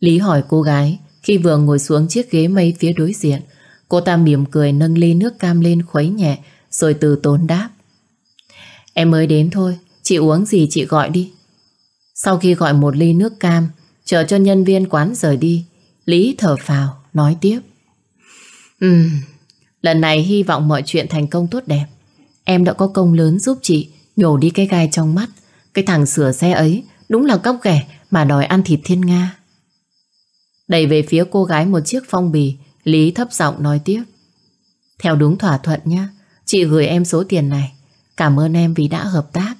Lý hỏi cô gái khi vừa ngồi xuống chiếc ghế mây phía đối diện. Cô ta mỉm cười nâng ly nước cam lên khuấy nhẹ rồi từ tốn đáp. Em mới đến thôi, chị uống gì chị gọi đi. Sau khi gọi một ly nước cam, chờ cho nhân viên quán rời đi, Lý thở phào, nói tiếp. Ừm, lần này hy vọng mọi chuyện thành công tốt đẹp. Em đã có công lớn giúp chị nhổ đi cái gai trong mắt. Cái thằng sửa xe ấy đúng là cóc ghẻ mà đòi ăn thịt thiên Nga. Đẩy về phía cô gái một chiếc phong bì, Lý thấp giọng nói tiếp. Theo đúng thỏa thuận nhé, chị gửi em số tiền này. Cảm ơn em vì đã hợp tác.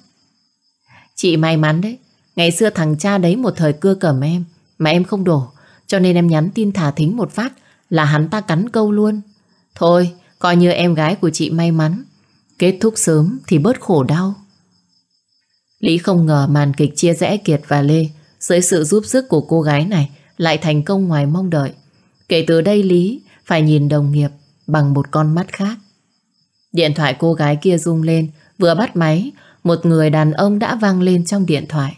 Chị may mắn đấy, ngày xưa thằng cha đấy một thời cưa cầm em, mà em không đổ, cho nên em nhắn tin thả thính một phát là hắn ta cắn câu luôn. Thôi, coi như em gái của chị may mắn. Kết thúc sớm thì bớt khổ đau. Lý không ngờ màn kịch chia rẽ Kiệt và Lê dưới sự giúp sức của cô gái này lại thành công ngoài mong đợi. Kể từ đây Lý phải nhìn đồng nghiệp bằng một con mắt khác. Điện thoại cô gái kia rung lên, vừa bắt máy, một người đàn ông đã vang lên trong điện thoại.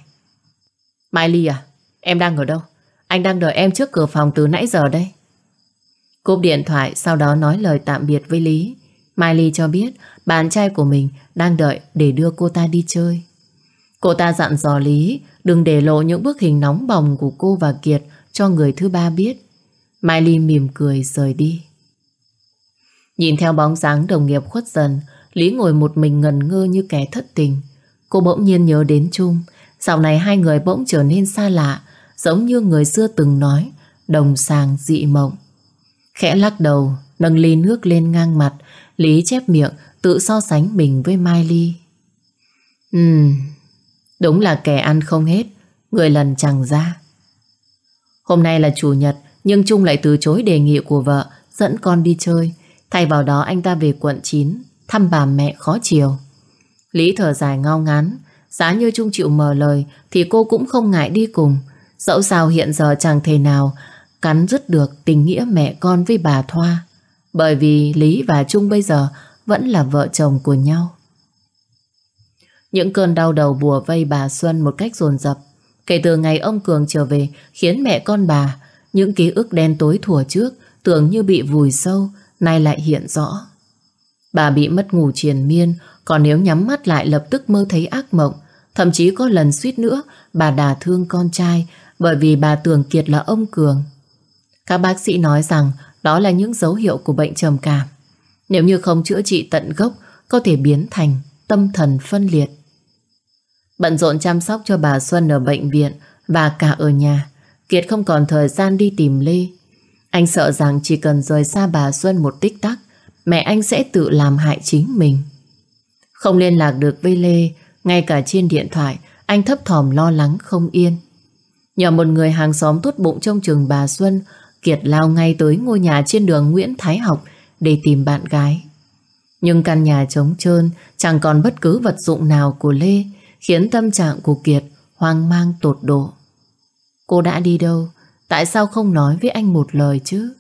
Mai Ly à, em đang ở đâu? Anh đang đợi em trước cửa phòng từ nãy giờ đây. Cúp điện thoại sau đó nói lời tạm biệt với Lý. Mai Ly cho biết bạn trai của mình đang đợi để đưa cô ta đi chơi. Cô ta dặn dò Lý đừng để lộ những bức hình nóng bỏng của cô và Kiệt cho người thứ ba biết. Mai Ly mỉm cười rời đi. Nhìn theo bóng dáng đồng nghiệp khuất dần, Lý ngồi một mình ngần ngơ như kẻ thất tình. Cô bỗng nhiên nhớ đến Trung. Dạo này hai người bỗng trở nên xa lạ, giống như người xưa từng nói, đồng sàng dị mộng. Khẽ lắc đầu, nâng ly nước lên ngang mặt, Lý chép miệng tự so sánh mình với Mai Ly. Ừm, đúng là kẻ ăn không hết, người lần chẳng ra. Hôm nay là chủ nhật, nhưng Trung lại từ chối đề nghị của vợ dẫn con đi chơi. Thay vào đó anh ta về quận 9 thăm bà mẹ khó chiều. Lý thở dài ngao ngán, giá như Trung chịu mở lời thì cô cũng không ngại đi cùng. Dẫu sao hiện giờ chẳng thể nào cắn dứt được tình nghĩa mẹ con với bà Thoa. Bởi vì Lý và Trung bây giờ vẫn là vợ chồng của nhau. Những cơn đau đầu bùa vây bà Xuân một cách dồn dập. Kể từ ngày ông Cường trở về, khiến mẹ con bà, những ký ức đen tối thủa trước, tưởng như bị vùi sâu, nay lại hiện rõ. Bà bị mất ngủ triền miên, còn nếu nhắm mắt lại lập tức mơ thấy ác mộng thậm chí có lần suýt nữa, bà đà thương con trai, bởi vì bà tưởng Kiệt là ông Cường. Các bác sĩ nói rằng, đó là những dấu hiệu của bệnh trầm cảm. Nếu như không chữa trị tận gốc, có thể biến thành tâm thần phân liệt. Bận rộn chăm sóc cho bà Xuân ở bệnh viện và cả ở nhà, Kiệt không còn thời gian đi tìm Lê. Anh sợ rằng chỉ cần rời xa bà Xuân một tích tắc, mẹ anh sẽ tự làm hại chính mình. Không liên lạc được với Lê, ngay cả trên điện thoại, anh thấp thỏm lo lắng không yên. Nhờ một người hàng xóm tốt bụng trong trường bà Xuân, Kiệt lao ngay tới ngôi nhà trên đường Nguyễn Thái Học để tìm bạn gái. Nhưng căn nhà trống trơn, chẳng còn bất cứ vật dụng nào của Lê, khiến tâm trạng của Kiệt hoang mang tột độ. Cô đã đi đâu? Tại sao không nói với anh một lời chứ?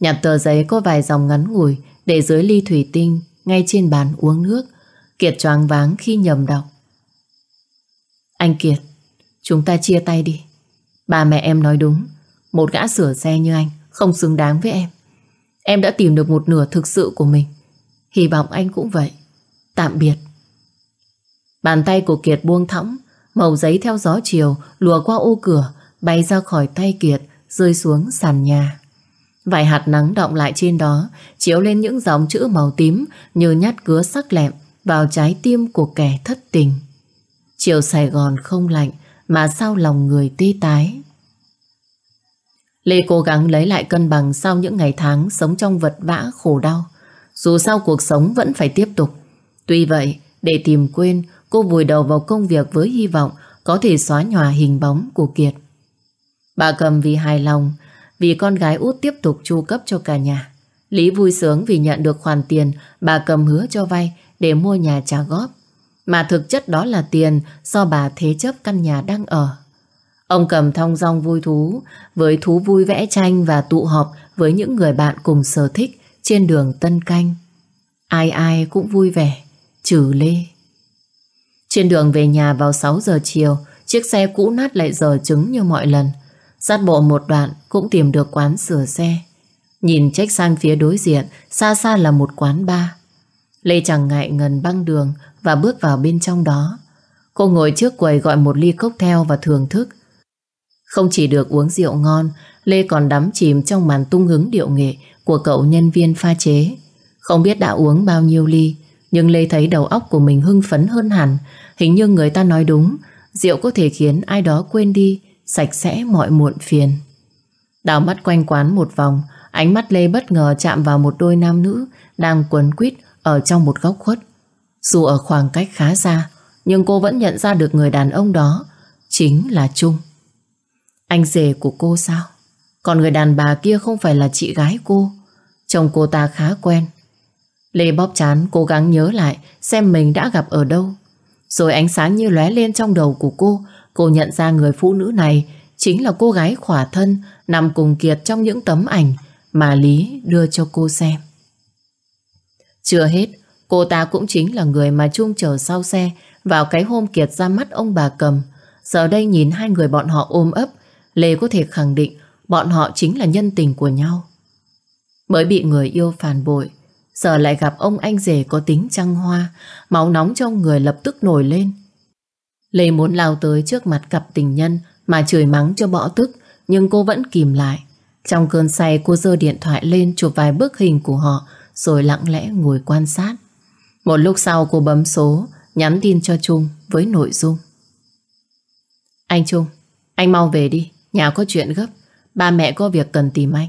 Nhặt tờ giấy có vài dòng ngắn ngủi để dưới ly thủy tinh ngay trên bàn uống nước. Kiệt choáng váng khi nhầm đọc. Anh Kiệt, chúng ta chia tay đi. Ba mẹ em nói đúng. Một gã sửa xe như anh không xứng đáng với em. Em đã tìm được một nửa thực sự của mình. Hy vọng anh cũng vậy. Tạm biệt. Bàn tay của Kiệt buông thõng, màu giấy theo gió chiều lùa qua ô cửa, bay ra khỏi tay Kiệt, rơi xuống sàn nhà. Vài hạt nắng động lại trên đó, chiếu lên những dòng chữ màu tím như nhát cứa sắc lẹm vào trái tim của kẻ thất tình. Chiều Sài Gòn không lạnh mà sao lòng người tê tái. Lê cố gắng lấy lại cân bằng sau những ngày tháng sống trong vật vã khổ đau. Dù sao cuộc sống vẫn phải tiếp tục. Tuy vậy, để tìm quên, cô vùi đầu vào công việc với hy vọng có thể xóa nhòa hình bóng của Kiệt. Bà cầm vì hài lòng, vì con gái út tiếp tục chu cấp cho cả nhà. Lý vui sướng vì nhận được khoản tiền bà cầm hứa cho vay để mua nhà trả góp. Mà thực chất đó là tiền do bà thế chấp căn nhà đang ở. Ông cầm thong dong vui thú với thú vui vẽ tranh và tụ họp với những người bạn cùng sở thích trên đường Tân Canh. Ai ai cũng vui vẻ, trừ Lê. Trên đường về nhà vào 6 giờ chiều, chiếc xe cũ nát lại giờ trứng như mọi lần. Sát bộ một đoạn cũng tìm được quán sửa xe. Nhìn trách sang phía đối diện, xa xa là một quán bar. Lê chẳng ngại ngần băng đường và bước vào bên trong đó. Cô ngồi trước quầy gọi một ly cocktail và thưởng thức. Không chỉ được uống rượu ngon, Lê còn đắm chìm trong màn tung hứng điệu nghệ của cậu nhân viên pha chế. Không biết đã uống bao nhiêu ly, nhưng Lê thấy đầu óc của mình hưng phấn hơn hẳn. Hình như người ta nói đúng, rượu có thể khiến ai đó quên đi, sạch sẽ mọi muộn phiền. Đào mắt quanh quán một vòng, ánh mắt Lê bất ngờ chạm vào một đôi nam nữ đang quấn quýt ở trong một góc khuất. Dù ở khoảng cách khá xa, nhưng cô vẫn nhận ra được người đàn ông đó chính là Trung. Anh rể của cô sao? Còn người đàn bà kia không phải là chị gái cô. Chồng cô ta khá quen. Lê bóp chán cố gắng nhớ lại xem mình đã gặp ở đâu. Rồi ánh sáng như lóe lên trong đầu của cô. Cô nhận ra người phụ nữ này chính là cô gái khỏa thân nằm cùng Kiệt trong những tấm ảnh mà Lý đưa cho cô xem. Chưa hết, cô ta cũng chính là người mà Trung chờ sau xe vào cái hôm Kiệt ra mắt ông bà cầm. Giờ đây nhìn hai người bọn họ ôm ấp, Lê có thể khẳng định bọn họ chính là nhân tình của nhau. Mới bị người yêu phản bội, giờ lại gặp ông anh rể có tính trăng hoa, máu nóng trong người lập tức nổi lên. Lê muốn lao tới trước mặt cặp tình nhân mà chửi mắng cho bỏ tức, nhưng cô vẫn kìm lại. Trong cơn say cô giơ điện thoại lên chụp vài bức hình của họ rồi lặng lẽ ngồi quan sát. Một lúc sau cô bấm số, nhắn tin cho Trung với nội dung. Anh Trung, anh mau về đi, nhà có chuyện gấp, ba mẹ có việc cần tìm anh.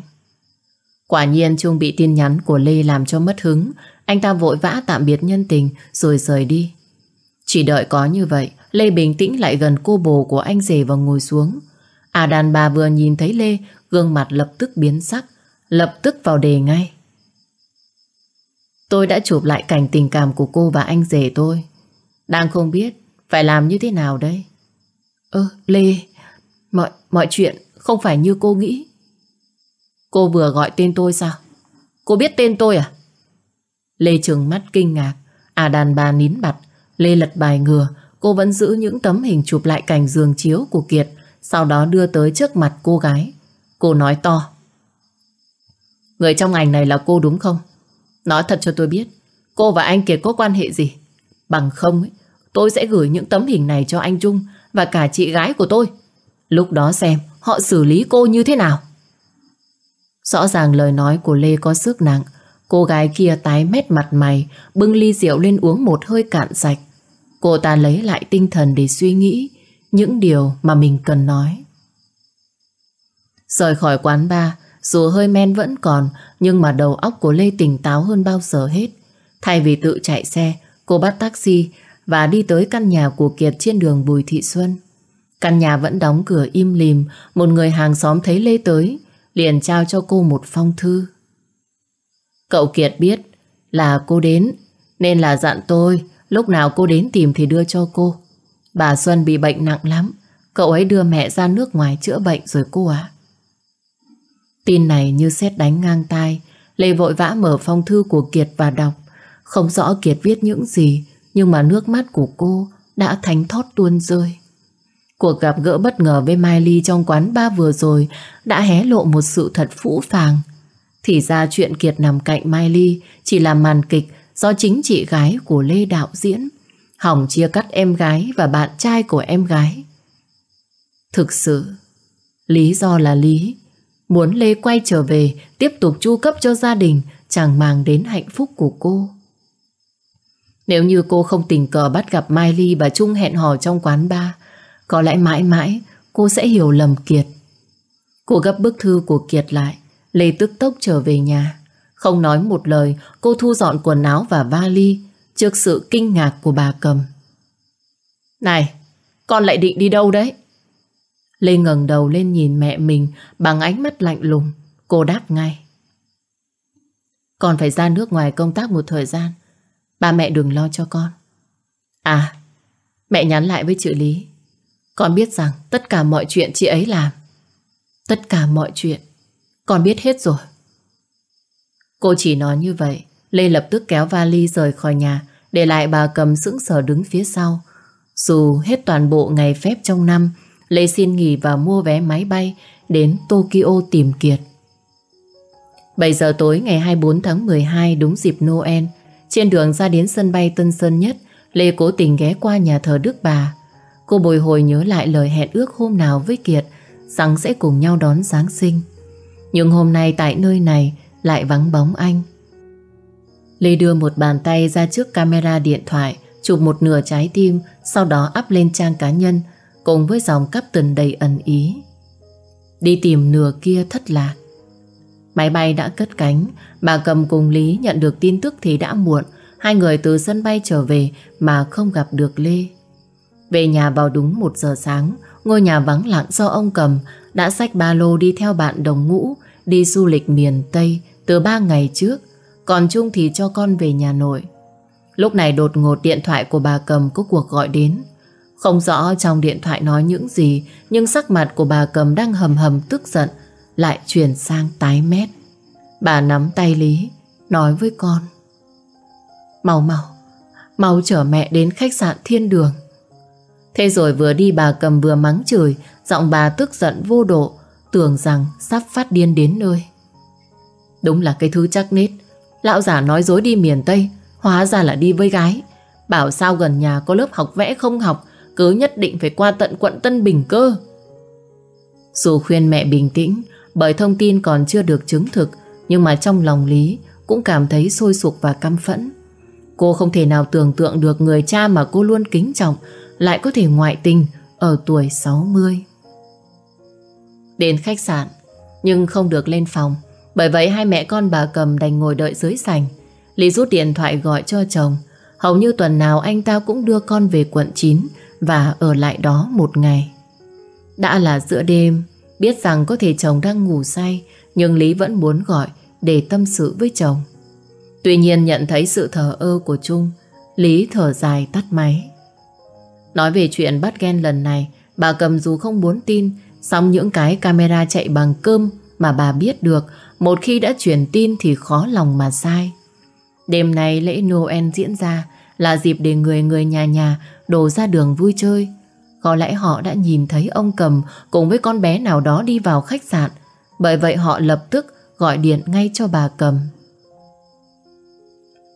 Quả nhiên Trung bị tin nhắn của Lê làm cho mất hứng, anh ta vội vã tạm biệt nhân tình rồi rời đi. Chỉ đợi có như vậy, Lê bình tĩnh lại gần cô bồ của anh rể và ngồi xuống. À đàn bà vừa nhìn thấy Lê, gương mặt lập tức biến sắc, lập tức vào đề ngay. Tôi đã chụp lại cảnh tình cảm của cô và anh rể tôi. Đang không biết phải làm như thế nào đây. Ơ, Lê, mọi, mọi chuyện không phải như cô nghĩ. Cô vừa gọi tên tôi sao? Cô biết tên tôi à? Lê trừng mắt kinh ngạc. À đàn bà nín bặt. Lê lật bài ngừa. Cô vẫn giữ những tấm hình chụp lại cảnh giường chiếu của Kiệt. Sau đó đưa tới trước mặt cô gái. Cô nói to. Người trong ảnh này là cô đúng không? Nói thật cho tôi biết, cô và anh Kiệt có quan hệ gì? Bằng không, ấy, tôi sẽ gửi những tấm hình này cho anh Trung và cả chị gái của tôi. Lúc đó xem họ xử lý cô như thế nào. Rõ ràng lời nói của Lê có sức nặng. Cô gái kia tái mét mặt mày, bưng ly rượu lên uống một hơi cạn sạch. Cô ta lấy lại tinh thần để suy nghĩ những điều mà mình cần nói. Rời khỏi quán bar, dù hơi men vẫn còn, nhưng mà đầu óc của Lê tỉnh táo hơn bao giờ hết. Thay vì tự chạy xe, cô bắt taxi và đi tới căn nhà của Kiệt trên đường Bùi Thị Xuân. Căn nhà vẫn đóng cửa im lìm, một người hàng xóm thấy Lê tới, liền trao cho cô một phong thư. Cậu Kiệt biết là cô đến, nên là dặn tôi lúc nào cô đến tìm thì đưa cho cô. Bà Xuân bị bệnh nặng lắm, cậu ấy đưa mẹ ra nước ngoài chữa bệnh rồi cô ạ. Tin này như xét đánh ngang tai, Lê vội vã mở phong thư của Kiệt và đọc. Không rõ Kiệt viết những gì, nhưng mà nước mắt của cô đã thánh thót tuôn rơi. Cuộc gặp gỡ bất ngờ với Mai Ly trong quán ba vừa rồi đã hé lộ một sự thật phũ phàng. Thì ra chuyện Kiệt nằm cạnh Mai Ly chỉ là màn kịch do chính chị gái của Lê đạo diễn. Hỏng chia cắt em gái và bạn trai của em gái. Thực sự, lý do là lý, Muốn Lê quay trở về Tiếp tục chu cấp cho gia đình Chẳng màng đến hạnh phúc của cô Nếu như cô không tình cờ bắt gặp Mai Ly và Trung hẹn hò trong quán bar, có lẽ mãi mãi cô sẽ hiểu lầm Kiệt. Cô gấp bức thư của Kiệt lại, Lê tức tốc trở về nhà. Không nói một lời, cô thu dọn quần áo và vali trước sự kinh ngạc của bà cầm. Này, con lại định đi đâu đấy? Lê ngẩng đầu lên nhìn mẹ mình bằng ánh mắt lạnh lùng. Cô đáp ngay. Con phải ra nước ngoài công tác một thời gian. Ba mẹ đừng lo cho con. À, mẹ nhắn lại với chị Lý. Con biết rằng tất cả mọi chuyện chị ấy làm. Tất cả mọi chuyện. Con biết hết rồi. Cô chỉ nói như vậy. Lê lập tức kéo vali rời khỏi nhà để lại bà cầm sững sờ đứng phía sau. Dù hết toàn bộ ngày phép trong năm, Lê xin nghỉ và mua vé máy bay đến Tokyo tìm Kiệt. 7 giờ tối ngày 24 tháng 12 đúng dịp Noel, trên đường ra đến sân bay Tân Sơn Nhất, Lê cố tình ghé qua nhà thờ Đức Bà. Cô bồi hồi nhớ lại lời hẹn ước hôm nào với Kiệt rằng sẽ cùng nhau đón Giáng sinh. Nhưng hôm nay tại nơi này lại vắng bóng anh. Lê đưa một bàn tay ra trước camera điện thoại, chụp một nửa trái tim, sau đó up lên trang cá nhân, cùng với dòng caption đầy ẩn ý. Đi tìm nửa kia thất lạc. Máy bay đã cất cánh, bà cầm cùng Lý nhận được tin tức thì đã muộn, hai người từ sân bay trở về mà không gặp được Lê. Về nhà vào đúng một giờ sáng, ngôi nhà vắng lặng do ông cầm đã xách ba lô đi theo bạn đồng ngũ đi du lịch miền Tây từ ba ngày trước, còn Trung thì cho con về nhà nội. Lúc này đột ngột điện thoại của bà cầm có cuộc gọi đến. Không rõ trong điện thoại nói những gì, nhưng sắc mặt của bà cầm đang hầm hầm tức giận, lại chuyển sang tái mét. Bà nắm tay Lý, nói với con. Mau mau, mau chở mẹ đến khách sạn thiên đường. Thế rồi vừa đi bà cầm vừa mắng chửi, giọng bà tức giận vô độ, tưởng rằng sắp phát điên đến nơi. Đúng là cái thứ chắc nết, lão giả nói dối đi miền Tây, hóa ra là đi với gái. Bảo sao gần nhà có lớp học vẽ không học, cứ nhất định phải qua tận quận Tân Bình cơ. Dù khuyên mẹ bình tĩnh, bởi thông tin còn chưa được chứng thực, nhưng mà trong lòng Lý cũng cảm thấy sôi sục và căm phẫn. Cô không thể nào tưởng tượng được người cha mà cô luôn kính trọng lại có thể ngoại tình ở tuổi 60. Đến khách sạn, nhưng không được lên phòng. Bởi vậy hai mẹ con bà cầm đành ngồi đợi dưới sảnh. Lý rút điện thoại gọi cho chồng. Hầu như tuần nào anh ta cũng đưa con về quận 9 và ở lại đó một ngày. Đã là giữa đêm, biết rằng có thể chồng đang ngủ say, nhưng Lý vẫn muốn gọi để tâm sự với chồng. Tuy nhiên nhận thấy sự thờ ơ của Trung, Lý thở dài tắt máy. Nói về chuyện bắt ghen lần này, bà cầm dù không muốn tin, song những cái camera chạy bằng cơm mà bà biết được, một khi đã truyền tin thì khó lòng mà sai. Đêm nay lễ Noel diễn ra là dịp để người người nhà nhà đổ ra đường vui chơi. Có lẽ họ đã nhìn thấy ông cầm cùng với con bé nào đó đi vào khách sạn, bởi vậy họ lập tức gọi điện ngay cho bà cầm.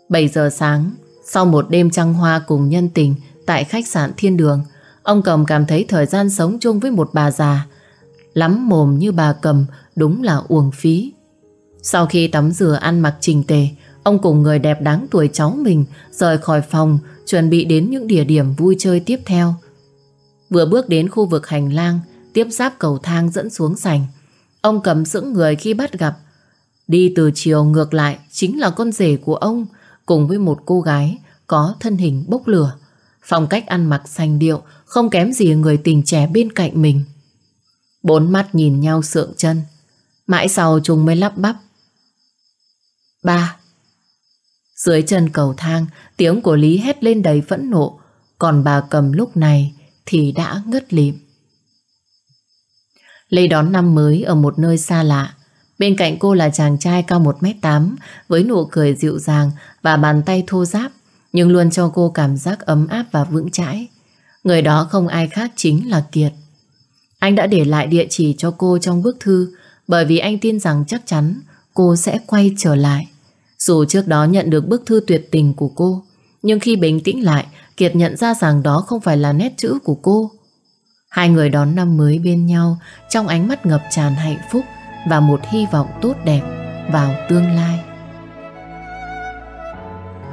7 giờ sáng, sau một đêm trăng hoa cùng nhân tình, Tại khách sạn Thiên Đường, ông Cầm cảm thấy thời gian sống chung với một bà già lắm mồm như bà Cầm đúng là uổng phí. Sau khi tắm rửa ăn mặc trình tề, ông cùng người đẹp đáng tuổi cháu mình rời khỏi phòng chuẩn bị đến những địa điểm vui chơi tiếp theo. Vừa bước đến khu vực hành lang, tiếp giáp cầu thang dẫn xuống sảnh. Ông cầm sững người khi bắt gặp. Đi từ chiều ngược lại chính là con rể của ông cùng với một cô gái có thân hình bốc lửa. Phong cách ăn mặc, sành điệu Không kém gì người tình trẻ bên cạnh mình. Bốn mắt nhìn nhau sượng chân. Mãi sau chúng mới lắp bắp. Ba. Dưới chân cầu thang, Tiếng của Lý hét lên đầy phẫn nộ. Còn bà cầm lúc này Thì đã ngất lịm. Lê đón năm mới Ở một nơi xa lạ. Bên cạnh cô là chàng trai cao 1m8 Với nụ cười dịu dàng Và bàn tay thô giáp nhưng luôn cho cô cảm giác ấm áp và vững chãi. Người đó không ai khác chính là Kiệt. Anh đã để lại địa chỉ cho cô trong bức thư bởi vì anh tin rằng chắc chắn cô sẽ quay trở lại. Dù trước đó nhận được bức thư tuyệt tình của cô, nhưng khi bình tĩnh lại, Kiệt nhận ra rằng đó không phải là nét chữ của cô. Hai người đón năm mới bên nhau trong ánh mắt ngập tràn hạnh phúc và một hy vọng tốt đẹp vào tương lai.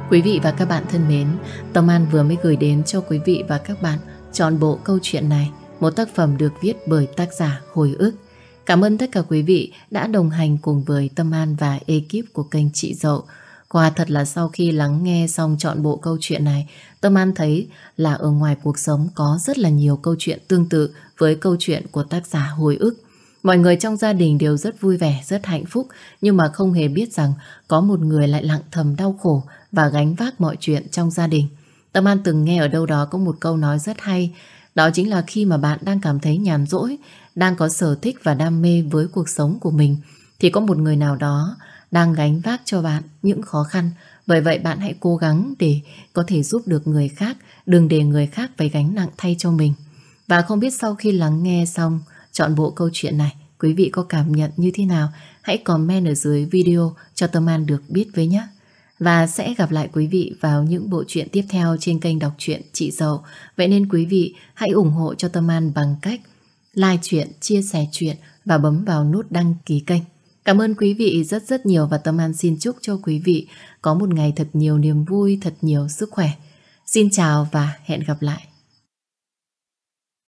Quý vị và các bạn thân mến, Tâm An vừa mới gửi đến cho quý vị và các bạn chọn bộ câu chuyện này, một tác phẩm được viết bởi tác giả Hồi ức. Cảm ơn tất cả quý vị đã đồng hành cùng với Tâm An và ekip của kênh Chị Dậu. Quả thật là sau khi lắng nghe xong chọn bộ câu chuyện này, Tâm An thấy là ở ngoài cuộc sống có rất là nhiều câu chuyện tương tự với câu chuyện của tác giả hồi ức. Mọi người trong gia đình đều rất vui vẻ, rất hạnh phúc, nhưng mà không hề biết rằng có một người lại lặng thầm đau khổ và gánh vác mọi chuyện trong gia đình. Tâm An từng nghe ở đâu đó có một câu nói rất hay, đó chính là khi mà bạn đang cảm thấy nhàn rỗi, đang có sở thích và đam mê với cuộc sống của mình, thì có một người nào đó đang gánh vác cho bạn những khó khăn. Bởi vậy bạn hãy cố gắng để có thể giúp được người khác, đừng để người khác phải gánh nặng thay cho mình. Và không biết sau khi lắng nghe xong chọn bộ câu chuyện này, quý vị có cảm nhận như thế nào? Hãy comment ở dưới video cho Tâm An được biết với nhé. Và sẽ gặp lại quý vị vào những bộ truyện tiếp theo trên kênh đọc truyện Chị Dậu. Vậy nên quý vị hãy ủng hộ cho Tâm An bằng cách like truyện chia sẻ truyện và bấm vào nút đăng ký kênh. Cảm ơn quý vị rất rất nhiều và Tâm An xin chúc cho quý vị có một ngày thật nhiều niềm vui, thật nhiều sức khỏe. Xin chào và hẹn gặp lại.